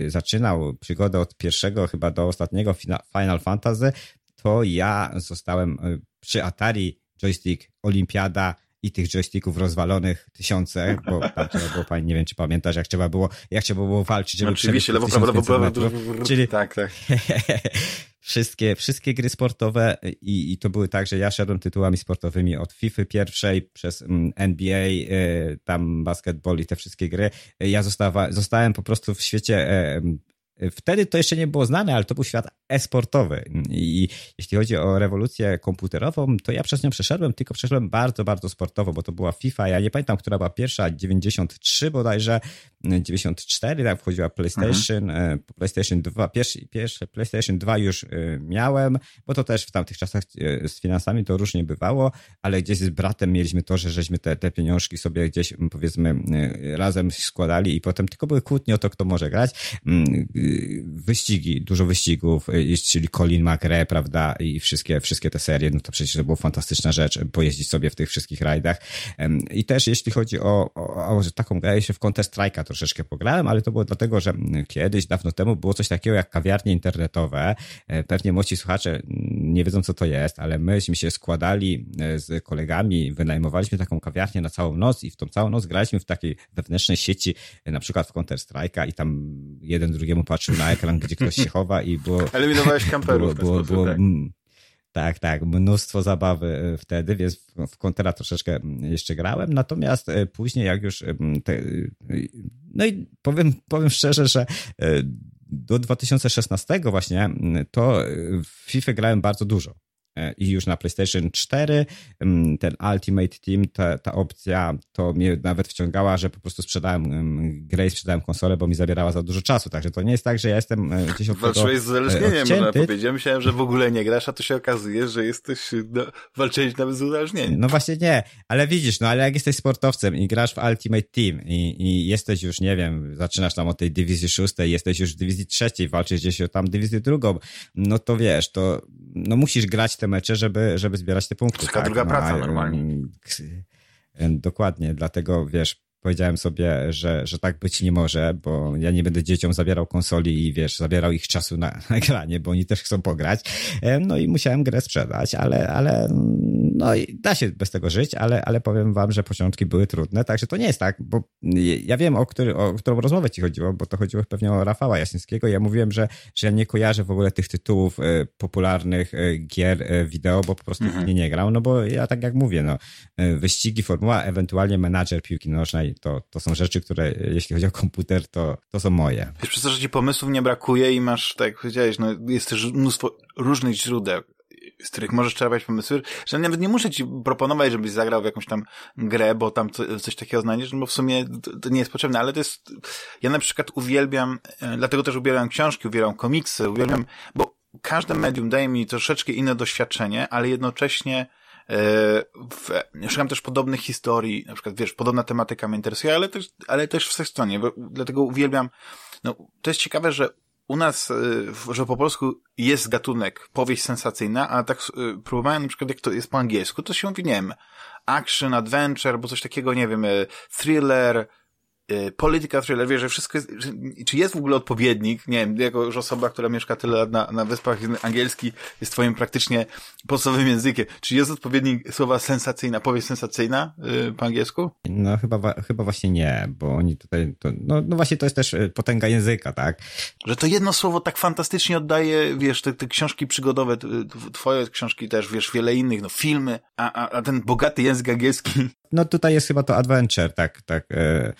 zaczynał przygodę od pierwszego chyba do ostatniego Final Fantasy, to ja zostałem przy Atari joystick Olimpiada i tych joysticków rozwalonych tysiące, bo tam trzeba było, pani, nie wiem czy pamiętasz, jak trzeba było, jak trzeba było walczyć, żeby Oczywiście, lewo, prawo, lewo, prawo, Czyli tak, tak. wszystkie, wszystkie gry sportowe i, i to były tak, że ja szedłem tytułami sportowymi od FIFA pierwszej przez mm, NBA, tam basketball i te wszystkie gry. Ja zostawa, zostałem po prostu w świecie Wtedy to jeszcze nie było znane, ale to był świat e-sportowy. I jeśli chodzi o rewolucję komputerową, to ja przez nią przeszedłem, tylko przeszedłem bardzo, bardzo sportowo, bo to była FIFA. Ja nie pamiętam, która była pierwsza, 93 bodajże, 94, tam wchodziła PlayStation, mhm. PlayStation 2, pierwszy, pierwszy PlayStation 2 już e, miałem, bo to też w tamtych czasach e, z finansami to różnie bywało, ale gdzieś z bratem mieliśmy to, że żeśmy te, te pieniążki sobie gdzieś powiedzmy razem składali i potem tylko były kłótnie o to, kto może grać wyścigi, dużo wyścigów, y, czyli Colin McRae, prawda, i wszystkie, wszystkie te serie, no to przecież to była fantastyczna rzecz, pojeździć sobie w tych wszystkich rajdach. I też jeśli chodzi o, o, o taką grę, ja się w Counter Strike'a troszeczkę pograłem, ale to było dlatego, że kiedyś, dawno temu było coś takiego jak kawiarnie internetowe. E, pewnie młodzi słuchacze nie wiedzą, co to jest, ale myśmy się składali e, z kolegami, wynajmowaliśmy taką kawiarnię na całą noc i w tą całą noc graliśmy w takiej wewnętrznej sieci, e, na przykład w Counter Strike'a i tam jeden drugiemu patrzył na ekran, gdzie ktoś się chowa i było... Eliminowałeś kamperów było, było, tak. tak, tak, mnóstwo zabawy e, wtedy, więc w kontera troszeczkę jeszcze grałem, natomiast e, później jak już te, e, no i powiem, powiem szczerze, że do 2016 właśnie to w FIFA grałem bardzo dużo. E, i już na PlayStation 4 mm, ten Ultimate Team, ta, ta opcja to mnie nawet wciągała, że po prostu sprzedałem grę i sprzedałem konsolę, bo mi zabierała za dużo czasu, także to nie jest tak, że ja jestem e, gdzieś od Walczyłeś z uzależnieniem, można powiedzieć. Ja myślałem, że w ogóle nie grasz, a to się okazuje, że jesteś, no, walczyłeś nawet z uzależnieniem. No właśnie nie, ale widzisz, no ale jak jesteś sportowcem i grasz w Ultimate Team i, i jesteś już, nie wiem, zaczynasz tam od tej dywizji szóstej, jesteś już w dywizji trzeciej, walczysz gdzieś o tam dywizję drugą, no to wiesz, to no musisz grać te mecze, żeby, żeby zbierać te punkty. Taka tak? druga no, praca normalnie. Dokładnie, dlatego wiesz, powiedziałem sobie, że, że tak być nie może, bo ja nie będę dzieciom zabierał konsoli i wiesz, zabierał ich czasu na, na granie, bo oni też chcą pograć. No i musiałem grę sprzedać, ale, ale no i da się bez tego żyć, ale, ale powiem wam, że początki były trudne, także to nie jest tak, bo ja wiem, o, który, o którą rozmowę ci chodziło, bo to chodziło pewnie o Rafała Jasińskiego. Ja mówiłem, że, że ja nie kojarzę w ogóle tych tytułów e, popularnych e, gier e, wideo, bo po prostu mhm. nie, nie grał, no bo ja tak jak mówię, no, wyścigi, formuła, ewentualnie menadżer piłki nożnej, to, to są rzeczy, które jeśli chodzi o komputer, to, to są moje. Wiesz, przez to, że ci pomysłów nie brakuje i masz, tak jak powiedziałeś, no, jest też mnóstwo różnych źródeł z których możesz czerpać pomysły, że nawet nie muszę ci proponować, żebyś zagrał w jakąś tam grę, bo tam coś takiego znajdziesz, no bo w sumie to nie jest potrzebne, ale to jest, ja na przykład uwielbiam, e, dlatego też uwielbiam książki, uwielbiam komiksy, uwielbiam, bo każde medium daje mi troszeczkę inne doświadczenie, ale jednocześnie w, szukam też podobnych historii, na przykład, wiesz, podobna tematyka mnie interesuje, ale też, ale też w stronie, dlatego uwielbiam, no, to jest ciekawe, że u nas, y, że po polsku jest gatunek powieść sensacyjna, a tak y, próbowałem na przykład jak to jest po angielsku, to się mówi, nie wiem, action, adventure, bo coś takiego, nie wiem, thriller, polityka thriller, wie, że wszystko jest, że, czy jest w ogóle odpowiednik, nie wiem, jako już osoba, która mieszka tyle lat na, na wyspach, angielski jest twoim praktycznie podstawowym językiem, czy jest odpowiednik słowa sensacyjna, powieść sensacyjna yy, po angielsku? No chyba, chyba właśnie nie, bo oni tutaj, to, no, no właśnie to jest też y, potęga języka, tak? Że to jedno słowo tak fantastycznie oddaje, wiesz, te, te książki przygodowe, twoje książki też, wiesz, wiele innych, no filmy, a, a, a ten bogaty język angielski. No tutaj jest chyba to adventure, tak, tak, e,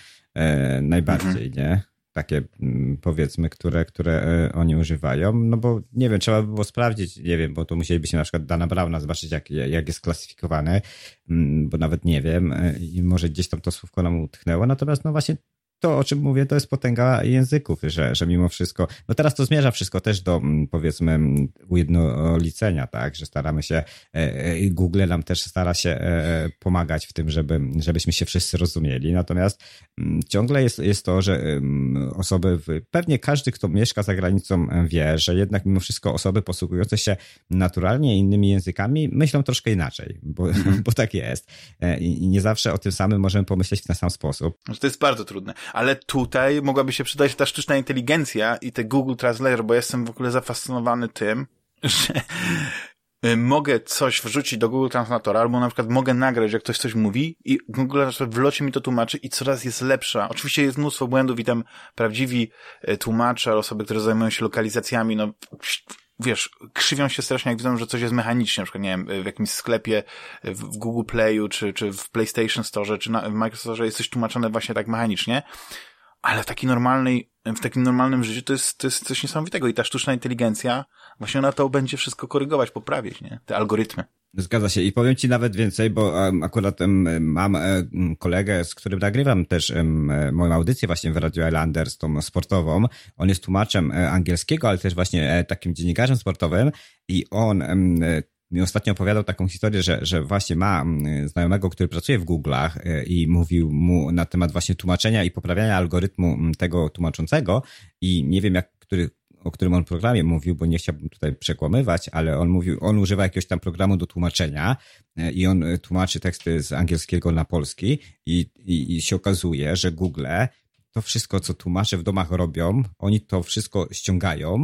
najbardziej, mhm. nie? Takie mm, powiedzmy, które, które e, oni używają, no bo nie wiem, trzeba by było sprawdzić, nie wiem, bo tu musielibyśmy na przykład Dana Browna zobaczyć, jak, jak jest klasyfikowany, mm, bo nawet nie wiem e, i może gdzieś tam to słówko nam utchnęło, natomiast no właśnie to, o czym mówię, to jest potęga języków, że, że mimo wszystko, no teraz to zmierza wszystko też do, mm, powiedzmy, mm, ujednolicenia, tak, że staramy się, e, e, Google nam też stara się e, pomagać w tym, żeby, żebyśmy się wszyscy rozumieli, natomiast mm, ciągle jest, jest to, że osoby, pewnie każdy, kto mieszka za granicą wie, że jednak mimo wszystko osoby posługujące się naturalnie innymi językami myślą troszkę inaczej, bo, mhm. bo tak jest i nie zawsze o tym samym możemy pomyśleć w ten sam sposób. To jest bardzo trudne ale tutaj mogłaby się przydać ta sztuczna inteligencja i te Google Translator, bo jestem w ogóle zafascynowany tym, że y, mogę coś wrzucić do Google Translatora, albo na przykład mogę nagrać, jak ktoś coś mówi i Google Translator w locie mi to tłumaczy i coraz jest lepsza. Oczywiście jest mnóstwo błędów i tam prawdziwi y, tłumacze, osoby, które zajmują się lokalizacjami, no wiesz, krzywią się strasznie, jak widzą, że coś jest mechanicznie, na przykład, nie wiem, w jakimś sklepie, w Google Playu, czy, czy w PlayStation Store, czy na, w Microsoft Store jest coś tłumaczone właśnie tak mechanicznie, ale w takiej normalnej, w takim normalnym życiu to jest, to jest coś niesamowitego i ta sztuczna inteligencja właśnie ona to będzie wszystko korygować, poprawić, nie? Te algorytmy. Zgadza się i powiem ci nawet więcej, bo akurat mam e, kolegę, z którym nagrywam też e, moją audycję właśnie w Radio Islanders, tą sportową. On jest tłumaczem e, angielskiego, ale też właśnie takim dziennikarzem sportowym i on mi ostatnio opowiadał taką historię, że, że właśnie ma znajomego, który pracuje w Google'ach i mówił mu na temat właśnie tłumaczenia i poprawiania algorytmu tego tłumaczącego i nie wiem jak, który o którym on programie mówił, bo nie chciałbym tutaj przekłamywać, ale on mówił, on używa jakiegoś tam programu do tłumaczenia e, i on e, tłumaczy teksty z angielskiego na polski i, i, i się okazuje, że Google to wszystko, co tłumacze w domach robią, oni to wszystko ściągają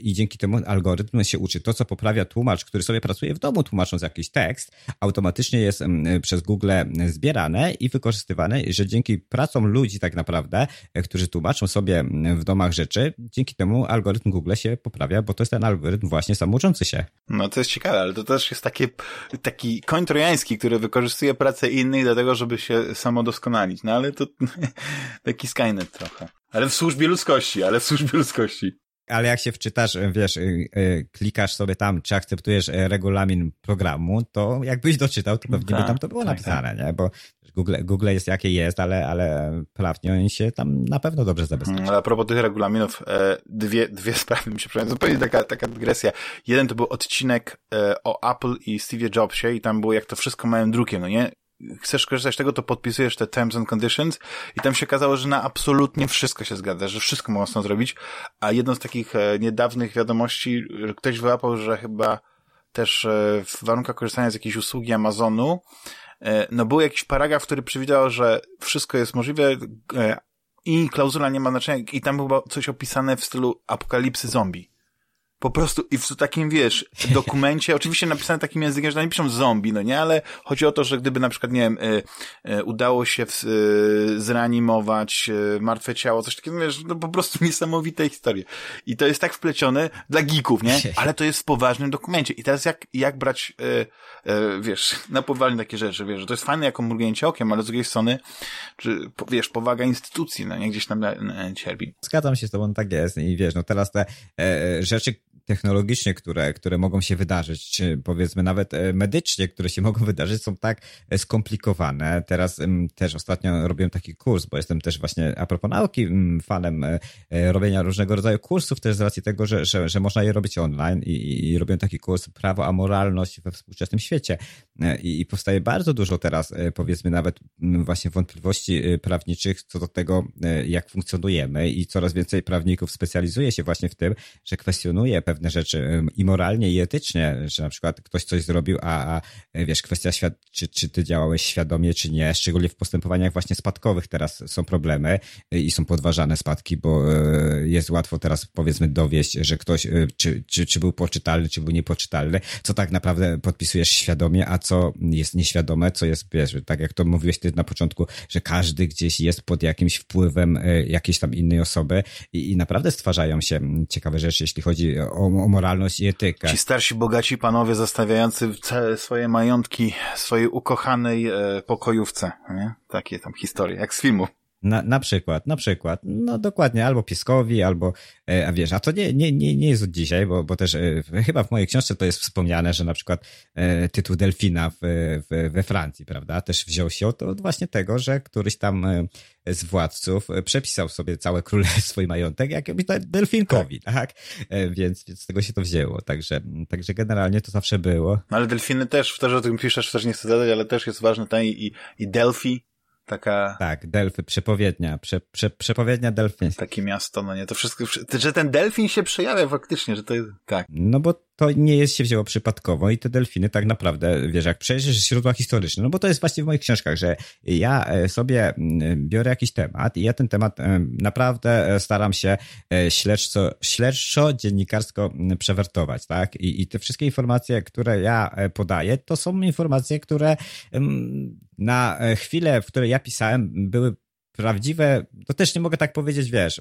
i dzięki temu algorytm się uczy. To, co poprawia tłumacz, który sobie pracuje w domu tłumacząc jakiś tekst, automatycznie jest przez Google zbierane i wykorzystywane, że dzięki pracom ludzi tak naprawdę, e, którzy tłumaczą sobie w domach rzeczy, dzięki temu algorytm Google się poprawia, bo to jest ten algorytm właśnie samouczący się. No to jest ciekawe, ale to też jest takie, taki koń trojański, który wykorzystuje pracę innych do tego, żeby się samodoskonalić. No ale to taki Skynet trochę. Ale w służbie ludzkości, ale w służbie ludzkości ale jak się wczytasz, wiesz, y, y, klikasz sobie tam, czy akceptujesz e, regulamin programu, to jakbyś doczytał, to pewnie tak, by tam to było tak, napisane, tak. nie? Bo Google, Google jest jakie jest, ale, ale prawnie oni się tam na pewno dobrze zabezpieczają. Mm, ale a propos tych regulaminów, e, dwie, dwie sprawy mi się przypomniały. Zupełnie taka, taka dygresja. Jeden to był odcinek e, o Apple i Steve Jobsie i tam było jak to wszystko małym drukiem, no nie? Chcesz korzystać z tego, to podpisujesz te terms and conditions i tam się okazało, że na absolutnie wszystko się zgadza, że wszystko można zrobić, a jedną z takich e, niedawnych wiadomości, ktoś wyłapał, że chyba też e, w warunkach korzystania z jakiejś usługi Amazonu, e, no był jakiś paragraf, który przewidział, że wszystko jest możliwe i klauzula nie ma znaczenia i tam było coś opisane w stylu apokalipsy zombie. Po prostu i w takim, wiesz, dokumencie, oczywiście napisane takim językiem, że nie piszą zombie, no nie, ale chodzi o to, że gdyby na przykład, nie wiem, y, y, udało się w, y, zreanimować martwe ciało, coś takiego, wiesz, no po prostu niesamowite historie. I to jest tak wplecione dla geeków, nie? Ale to jest w poważnym dokumencie. I teraz jak, jak brać, wiesz, na poważnie takie rzeczy, wiesz, że to jest fajne jako mrugnięcie okiem, ale z drugiej strony, czy, wiesz, powaga instytucji, no nie, gdzieś tam cierpi. Zgadzam się z tobą, tak jest. I wiesz, no teraz te e, rzeczy, technologicznie, które, które mogą się wydarzyć, powiedzmy nawet e, medycznie, które się mogą wydarzyć, są tak e, skomplikowane. Teraz też ostatnio robiłem taki kurs, bo jestem też właśnie, a propos nauki, fanem e, robienia różnego rodzaju kursów, też z racji tego, że, że, że można je robić online i, i robiłem taki kurs Prawo a moralność we współczesnym świecie. I, I powstaje bardzo dużo teraz, powiedzmy nawet właśnie wątpliwości prawniczych co do tego, jak funkcjonujemy i coraz więcej prawników specjalizuje się właśnie w tym, że kwestionuje pewne pewne rzeczy i moralnie, i etycznie, że na przykład ktoś coś zrobił, a, a wiesz, kwestia, świad czy, czy ty działałeś świadomie, czy nie, szczególnie w postępowaniach właśnie spadkowych teraz są problemy i są podważane spadki, bo e, jest łatwo teraz powiedzmy dowieść, że ktoś, e, czy, czy, czy był poczytalny, czy był niepoczytalny, co tak naprawdę podpisujesz świadomie, a co jest nieświadome, co jest, wiesz, tak jak to mówiłeś ty na początku, że każdy gdzieś jest pod jakimś wpływem e, jakiejś tam innej osoby i, i naprawdę stwarzają się ciekawe rzeczy, jeśli chodzi o o, moralność i etykę. Ci starsi, bogaci panowie zostawiający całe swoje majątki swojej ukochanej e, pokojówce, nie? Takie tam historie, jak z filmu. Na, na przykład, na przykład. No dokładnie, albo pieskowi, albo, e, a wiesz, a to nie, nie, nie, nie jest od dzisiaj, bo, bo też e, chyba w mojej książce to jest wspomniane, że na przykład e, tytuł Delfina w, w, we Francji, prawda, też wziął się od, właśnie tego, że któryś tam z władców przepisał sobie całe królestwo i majątek jakiemuś delfinkowi, tak? tak? Więc, więc z tego się to wzięło, także, także generalnie to zawsze było. No ale delfiny też, też o tym piszesz, też nie chcę zadać, ale też jest ważne ten i, i Delphi Taka... Tak, Delfy, przepowiednia, prze, prze, przepowiednia delfin. Takie miasto, no nie, to wszystko, że ten delfin się przejawia faktycznie, że to jest, tak. No bo to nie jest się wzięło przypadkowo i te delfiny tak naprawdę, wiesz, jak przejrzysz źródła historyczne, no bo to jest właśnie w moich książkach, że ja e, sobie biorę jakiś temat i ja ten temat naprawdę e, staram się e, śledczo, śledczo dziennikarsko przewertować, tak? I, I te wszystkie informacje, które ja podaję, to są informacje, które na chwilę, w której ja pisałem, były prawdziwe, to też nie mogę tak powiedzieć, wiesz,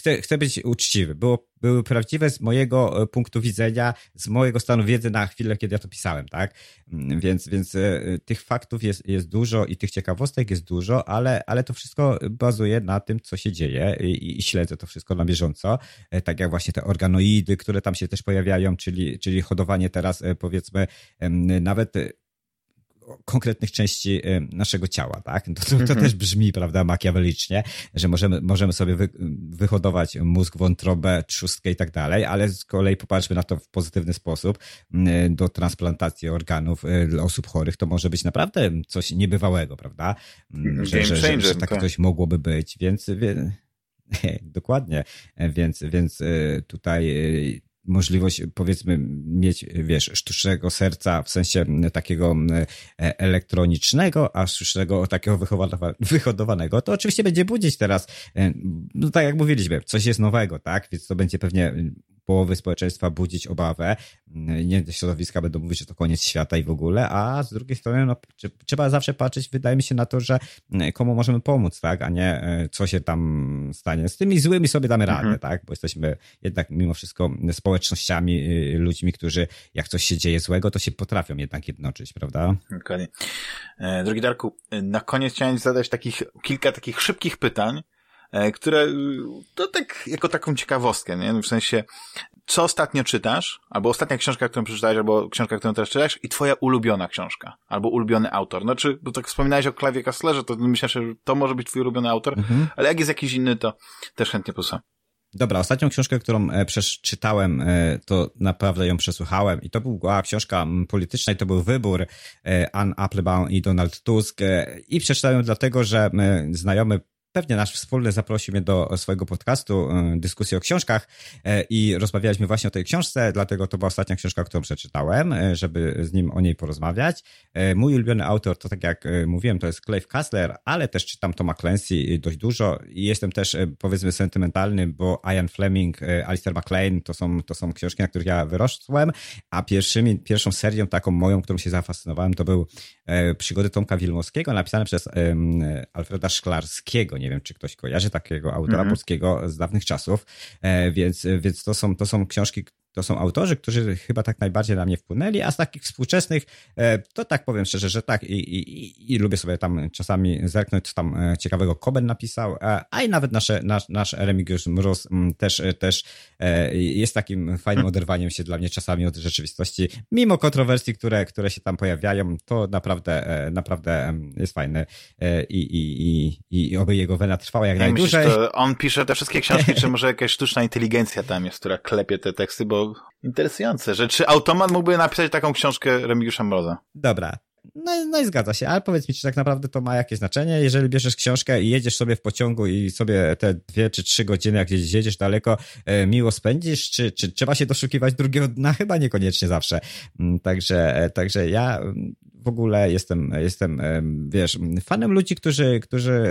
chcę, chcę być uczciwy. Było, były prawdziwe z mojego e, punktu widzenia, z mojego stanu wiedzy na chwilę, kiedy ja to pisałem, tak? Mm, więc, więc e, tych faktów jest, jest dużo i tych ciekawostek jest dużo, ale, ale to wszystko bazuje na tym, co się dzieje i, i śledzę to wszystko na bieżąco. E, tak jak właśnie te organoidy, które tam się też pojawiają, czyli, czyli hodowanie teraz powiedzmy nawet konkretnych części y, naszego ciała, tak? To, to, to mhm. też brzmi, prawda, makiawelicznie, że możemy, możemy sobie wy, wyhodować mózg, wątrobę, trzustkę i tak dalej, ale z kolei popatrzmy na to w pozytywny sposób. Y, do transplantacji organów y, dla osób chorych to może być naprawdę coś niebywałego, prawda? Mm, że, że, że, że tak, coś mogłoby być, więc... Dokładnie, więc, więc tutaj możliwość, powiedzmy, mieć, wiesz, sztucznego serca w sensie takiego e, elektronicznego, a sztucznego takiego wyhodowanego, to oczywiście będzie budzić teraz, e, no tak jak mówiliśmy, coś jest nowego, tak? Więc to będzie pewnie połowy społeczeństwa budzić obawę. Nie środowiska będą mówić, że to koniec świata i w ogóle, a z drugiej strony no, trzeba zawsze patrzeć, wydaje mi się na to, że komu możemy pomóc, tak, a nie e, co się tam stanie. Z tymi złymi sobie damy radę, mhm. tak, bo jesteśmy jednak mimo wszystko społecznościami, y, ludźmi, którzy jak coś się dzieje złego, to się potrafią jednak jednoczyć, prawda? Dokładnie. E, drogi Darku, na koniec chciałem zadać takich, kilka takich szybkich pytań, które to tak jako taką ciekawostkę, nie? W sensie, co ostatnio czytasz, albo ostatnia książka, którą przeczytałeś, albo książka, którą teraz czytasz i twoja ulubiona książka, albo ulubiony autor. No czy, bo tak wspominałeś o Klawie Kastlerze, to myślę, że to może być twój ulubiony autor, mhm. ale jak jest jakiś inny, to też chętnie posłucham. Dobra, ostatnią książkę, którą e, przeczytałem, e, to naprawdę ją przesłuchałem i to była książka polityczna i to był wybór Ann Applebaum i Donald Tusk i przeczytałem ją dlatego, że znajomy pewnie nasz wspólny zaprosił mnie do swojego podcastu, e, dyskusji o książkach e, i rozmawialiśmy właśnie o tej książce, dlatego to była ostatnia książka, którą przeczytałem, e, żeby z nim o niej porozmawiać. Mój ulubiony autor, to tak jak mówiłem, to jest Clive Kassler, ale też czytam Toma Clancy dość dużo i jestem też powiedzmy sentymentalny, bo Ian Fleming, Alistair MacLean to są, to są książki, na których ja wyrosłem, a pierwszymi, pierwszą serią taką moją, którą się zafascynowałem, to był Przygody Tomka Wilmowskiego, napisane przez Alfreda Szklarskiego, nie wiem, czy ktoś kojarzy takiego autora mm -hmm. polskiego z dawnych czasów, e, więc, więc to, są, to są książki, to są autorzy, którzy chyba tak najbardziej na mnie wpłynęli, a z takich współczesnych, e, to tak powiem szczerze, że tak i, i, i lubię sobie tam czasami zerknąć, co tam e, ciekawego Koben napisał, e, a i nawet nasze, nasz, nasz Remigiusz Mróz też, też jest takim fajnym oderwaniem się dla mnie czasami od rzeczywistości, mimo kontrowersji, które, które się tam pojawiają, to naprawdę, naprawdę jest fajne i, i, i, i oby jego wena trwała jak ja najdłużej. Myślisz, on pisze te wszystkie książki, czy może jakaś sztuczna inteligencja tam jest, która klepie te teksty, bo interesujące, że czy automat mógłby napisać taką książkę Remigiusza Mroza? Dobra. No, no i zgadza się, ale powiedz mi, czy tak naprawdę to ma jakieś znaczenie, jeżeli bierzesz książkę i jedziesz sobie w pociągu i sobie te dwie czy trzy godziny, jak gdzieś jedziesz daleko, e, miło spędzisz, czy, czy trzeba się doszukiwać drugiego dna? Chyba niekoniecznie zawsze. Mm, także, e, także ja w ogóle jestem, jestem, wiesz, fanem ludzi, którzy, którzy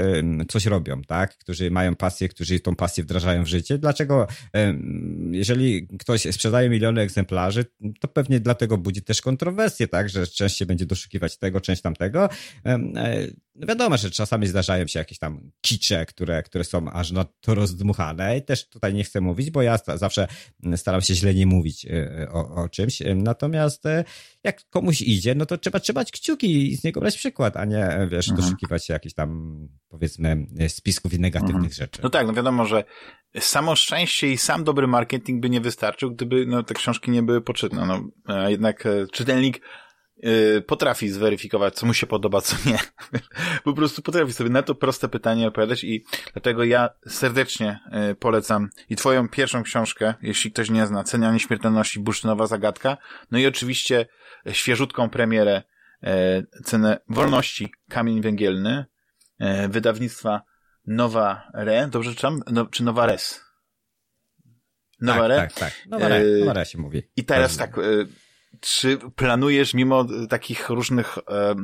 coś robią, tak? Którzy mają pasję, którzy tą pasję wdrażają w życie. Dlaczego, jeżeli ktoś sprzedaje miliony egzemplarzy, to pewnie dlatego budzi też kontrowersje, tak? Że część się będzie doszukiwać tego, część tamtego. No wiadomo, że czasami zdarzają się jakieś tam kicze, które, które są aż na to rozdmuchane i też tutaj nie chcę mówić, bo ja zawsze staram się źle nie mówić e, o, o czymś. Natomiast e, jak komuś idzie, no to trzeba trzymać kciuki i z niego brać przykład, a nie, wiesz, mhm. doszukiwać się jakichś tam, powiedzmy, spisków i negatywnych mhm. rzeczy. No tak, no wiadomo, że samo szczęście i sam dobry marketing by nie wystarczył, gdyby no, te książki nie były poczytne. No, a jednak czytelnik Y, potrafi zweryfikować, co mu się podoba, co nie. po prostu potrafi sobie na to proste pytanie odpowiadać i dlatego ja serdecznie y, polecam i twoją pierwszą książkę, jeśli ktoś nie zna, Cenia Śmiertelności, Bursztynowa Zagadka, no i oczywiście świeżutką premierę y, Cenę Wolności, Kamień Węgielny, wydawnictwa Nowa Re, dobrze czytam? No, czy Nowa Res? Nowa tak, Re? Tak, tak, Nowa Re, Nowa Re się mówi. I teraz tak, czy planujesz mimo takich różnych e,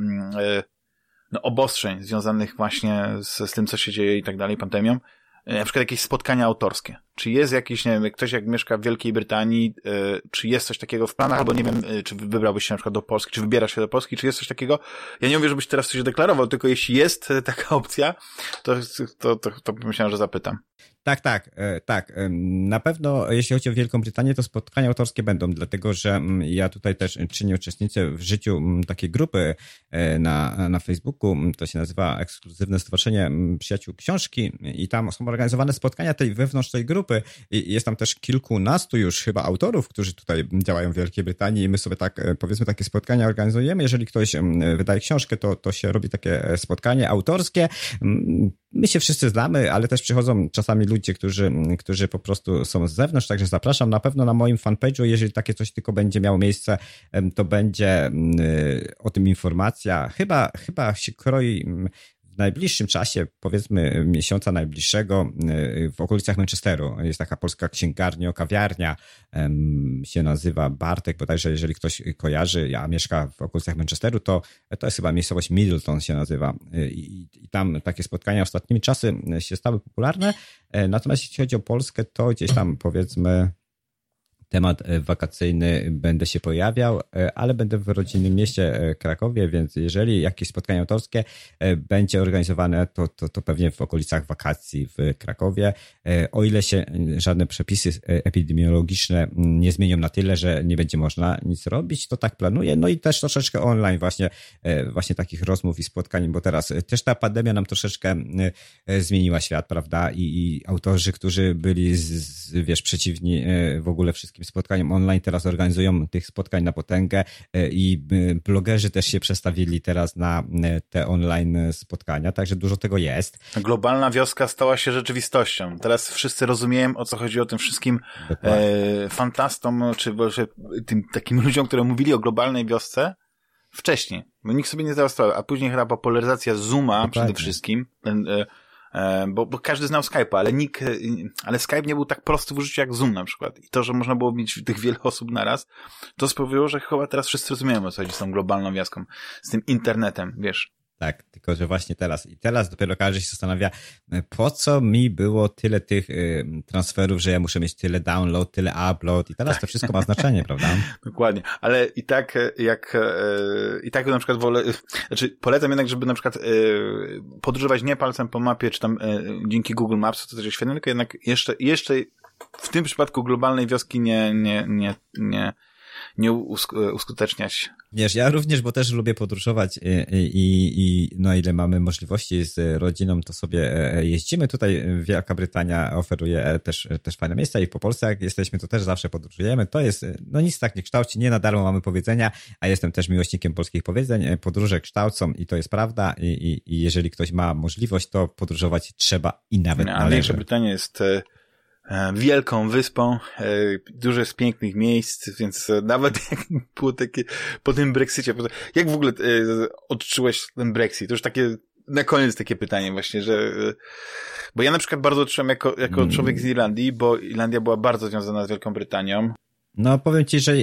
no, obostrzeń związanych właśnie z, z tym, co się dzieje i tak dalej, pandemią, e, na przykład jakieś spotkania autorskie? Czy jest jakiś, nie wiem, ktoś jak mieszka w Wielkiej Brytanii, y, czy jest coś takiego w planach, albo nie wiem, y, czy wybrałbyś się na przykład do Polski, czy wybierasz się do Polski, czy jest coś takiego? Ja nie mówię, żebyś teraz coś deklarował, tylko jeśli jest taka opcja, to, to, to, to myślałem, że zapytam. Tak, tak, e, tak. Na pewno jeśli chodzi o Wielką Brytanię, to spotkania autorskie będą, dlatego że ja tutaj też czynię uczestnicę w życiu takiej grupy e, na, na Facebooku, to się nazywa Ekskluzywne Stowarzyszenie Przyjaciół Książki i tam są organizowane spotkania tej wewnątrz tej grupy i jest tam też kilkunastu już chyba autorów, którzy tutaj działają w Wielkiej Brytanii i my sobie tak, e, powiedzmy, takie spotkania organizujemy. Jeżeli ktoś wydaje książkę, to, to się robi takie spotkanie autorskie. My się wszyscy znamy, ale też przychodzą czasami ludzie, którzy, którzy po prostu są z zewnątrz, także zapraszam na pewno na moim fanpage'u, jeżeli takie coś tylko będzie miało miejsce, to będzie o tym informacja. Chyba, chyba się kroi w najbliższym czasie, powiedzmy miesiąca najbliższego, y, w okolicach Manchesteru jest taka polska księgarnia, kawiarnia, się nazywa Bartek, bodajże jeżeli ktoś kojarzy, a mieszka w okolicach Manchesteru, to to jest chyba miejscowość Middleton się nazywa. Y, i, i tam takie spotkania ostatnimi czasy się stały popularne, e, natomiast jeśli chodzi o Polskę, to gdzieś tam powiedzmy temat e, wakacyjny będę się pojawiał, e, ale będę w rodzinnym mieście e, Krakowie, więc jeżeli jakieś spotkanie autorskie będzie organizowane, to, to, to pewnie w okolicach wakacji w Krakowie. O ile się żadne przepisy epidemiologiczne nie zmienią na tyle, że nie będzie można nic robić, to tak planuję. No i też troszeczkę online właśnie, właśnie takich rozmów i spotkań, bo teraz też ta pandemia nam troszeczkę zmieniła świat, prawda? I, i autorzy, którzy byli, z, wiesz, przeciwni w ogóle wszystkim spotkaniom online, teraz organizują tych spotkań na potęgę e, i e, blogerzy też się przestawili teraz na e, te online spotkania, także dużo tego jest. Globalna wioska stała się rzeczywistością. Teraz wszyscy rozumieją, o co chodzi o tym wszystkim e, fantastom, czy może tym takim ludziom, które mówili o globalnej wiosce wcześniej, bo nikt sobie nie zdawał sprawy, a później chyba popularyzacja Zooma Dokładnie. przede wszystkim, ten, E, bo, bo każdy znał Skype'a, ale nikt, e, ale Skype nie był tak prosty w użyciu jak Zoom na przykład. I to, że można było mieć tych wiele osób naraz, to sprawiło, że chyba teraz wszyscy rozumieją, o co chodzi z tą globalną wiaską, z tym internetem, wiesz. Tak, tylko że właśnie teraz i teraz dopiero każdy się zastanawia, e, po co mi było tyle tych y, transferów, że ja muszę mieć tyle download, tyle upload i teraz tak. to wszystko ma znaczenie, prawda? Dokładnie, ale i tak e, jak y, i tak na przykład wolę, znaczy polecam jednak, żeby na przykład y, podróżować nie palcem po mapie, czy tam dzięki Google Maps, to też jest świetne, tylko jednak jeszcze, jeszcze w tym przypadku globalnej wioski nie, nie, nie, nie nie uskuteczniać. Wiesz, ja również, bo też lubię podróżować i, i, i no ile mamy możliwości z rodziną, to sobie e, e, jeździmy. Tutaj Wielka Brytania oferuje e, też, też fajne miejsca i po Polsce jak jesteśmy, to też zawsze podróżujemy. To jest, no nic tak nie kształci, nie na darmo mamy powiedzenia, a jestem też miłośnikiem polskich powiedzeń. Podróże kształcą i to jest prawda i, i, i jeżeli ktoś ma możliwość, to podróżować trzeba i nawet no, należy. Wielka Brytania jest E, wielką wyspą, e, dużo jest pięknych miejsc, więc nawet jak było takie po tym Brexicie, jak w ogóle e, odczułeś ten Brexit? To już takie na koniec takie pytanie właśnie, że bo ja na przykład bardzo odczułem jako, jako mm. człowiek z Irlandii, bo Irlandia była bardzo związana z Wielką Brytanią. No, powiem ci, że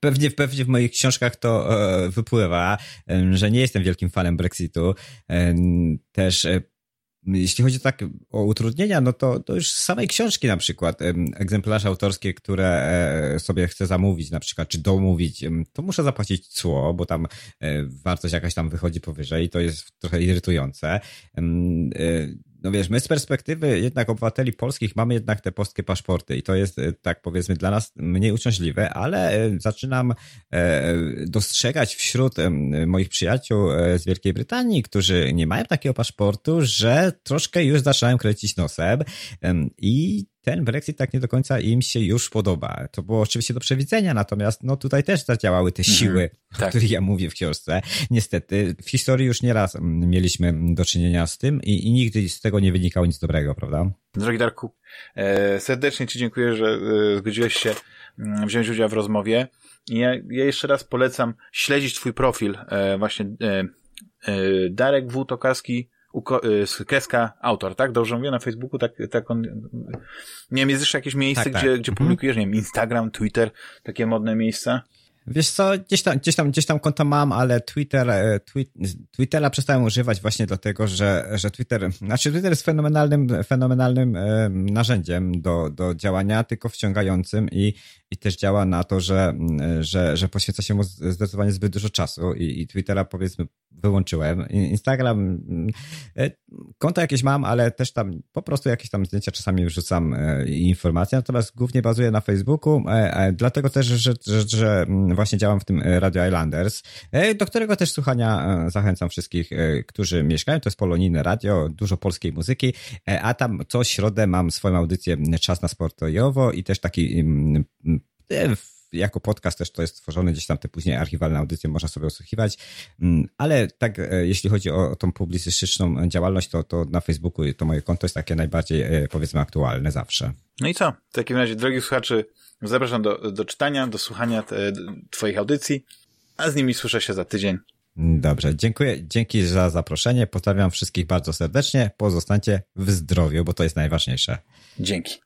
pewnie, pewnie w moich książkach to e, wypływa, że nie jestem wielkim fanem Brexitu. E, też jeśli chodzi tak o utrudnienia, no to, to już z samej książki na przykład, egzemplarze autorskie, które e, sobie chcę zamówić na przykład, czy domówić, to muszę zapłacić cło, bo tam e, wartość jakaś tam wychodzi powyżej to jest trochę irytujące. E, no wiesz, my z perspektywy jednak obywateli polskich mamy jednak te polskie paszporty i to jest tak powiedzmy dla nas mniej uciążliwe, ale zaczynam dostrzegać wśród moich przyjaciół z Wielkiej Brytanii, którzy nie mają takiego paszportu, że troszkę już zaczynają kręcić nosem i ten Brexit tak nie do końca im się już podoba. To było oczywiście do przewidzenia, natomiast no tutaj też zadziałały te mhm. siły, mm, tak. o których ja mówię w książce. Niestety w historii już nieraz mieliśmy do czynienia z tym i, i nigdy z tego nie wynikało nic dobrego, prawda? Drogi Darku, e, serdecznie Ci dziękuję, że e, zgodziłeś się mm, wziąć udział w rozmowie. Ja, ja jeszcze raz polecam śledzić Twój profil, e, właśnie Darek W. Tokarski kreska autor, tak? Dobrze mówię na Facebooku, tak, tak on, nie wiem, jest jeszcze jakieś miejsce, tak, gdzie, tak. gdzie mhm. publikujesz, nie wiem, Instagram, Twitter, takie modne miejsca? Wiesz co, gdzieś tam, gdzieś tam, gdzieś tam konta mam, ale Twitter, e, twi Twittera przestałem używać właśnie dlatego, że, że Twitter, znaczy Twitter jest fenomenalnym, fenomenalnym e, narzędziem do, do działania, tylko wciągającym i, i też działa na to, że, że, że poświęca się mu zdecydowanie zbyt dużo czasu i, i Twittera powiedzmy wyłączyłem. Instagram, e, konto jakieś mam, ale też tam po prostu jakieś tam zdjęcia czasami wrzucam i informacje, natomiast głównie bazuję na Facebooku, dlatego też, że, że, że właśnie działam w tym e, Radio Islanders, e, do którego też słuchania e, zachęcam wszystkich, którzy mieszkają. To jest polonijne radio, dużo polskiej muzyki, a tam co środę mam swoją audycję Czas na Sportojowo i też taki mm, jako podcast też to jest tworzone, gdzieś tam te później archiwalne audycje można sobie osłuchiwać, mm, ale tak jeśli chodzi o tą publicystyczną działalność, to, to na Facebooku to moje konto jest takie najbardziej powiedzmy aktualne zawsze. No i co? W takim razie, drogi słuchaczy, Zapraszam do, do czytania, do słuchania te, Twoich audycji, a z nimi słyszę się za tydzień. Dobrze, dziękuję, dzięki za zaproszenie. Pozdrawiam wszystkich bardzo serdecznie. Pozostańcie w zdrowiu, bo to jest najważniejsze. Dzięki.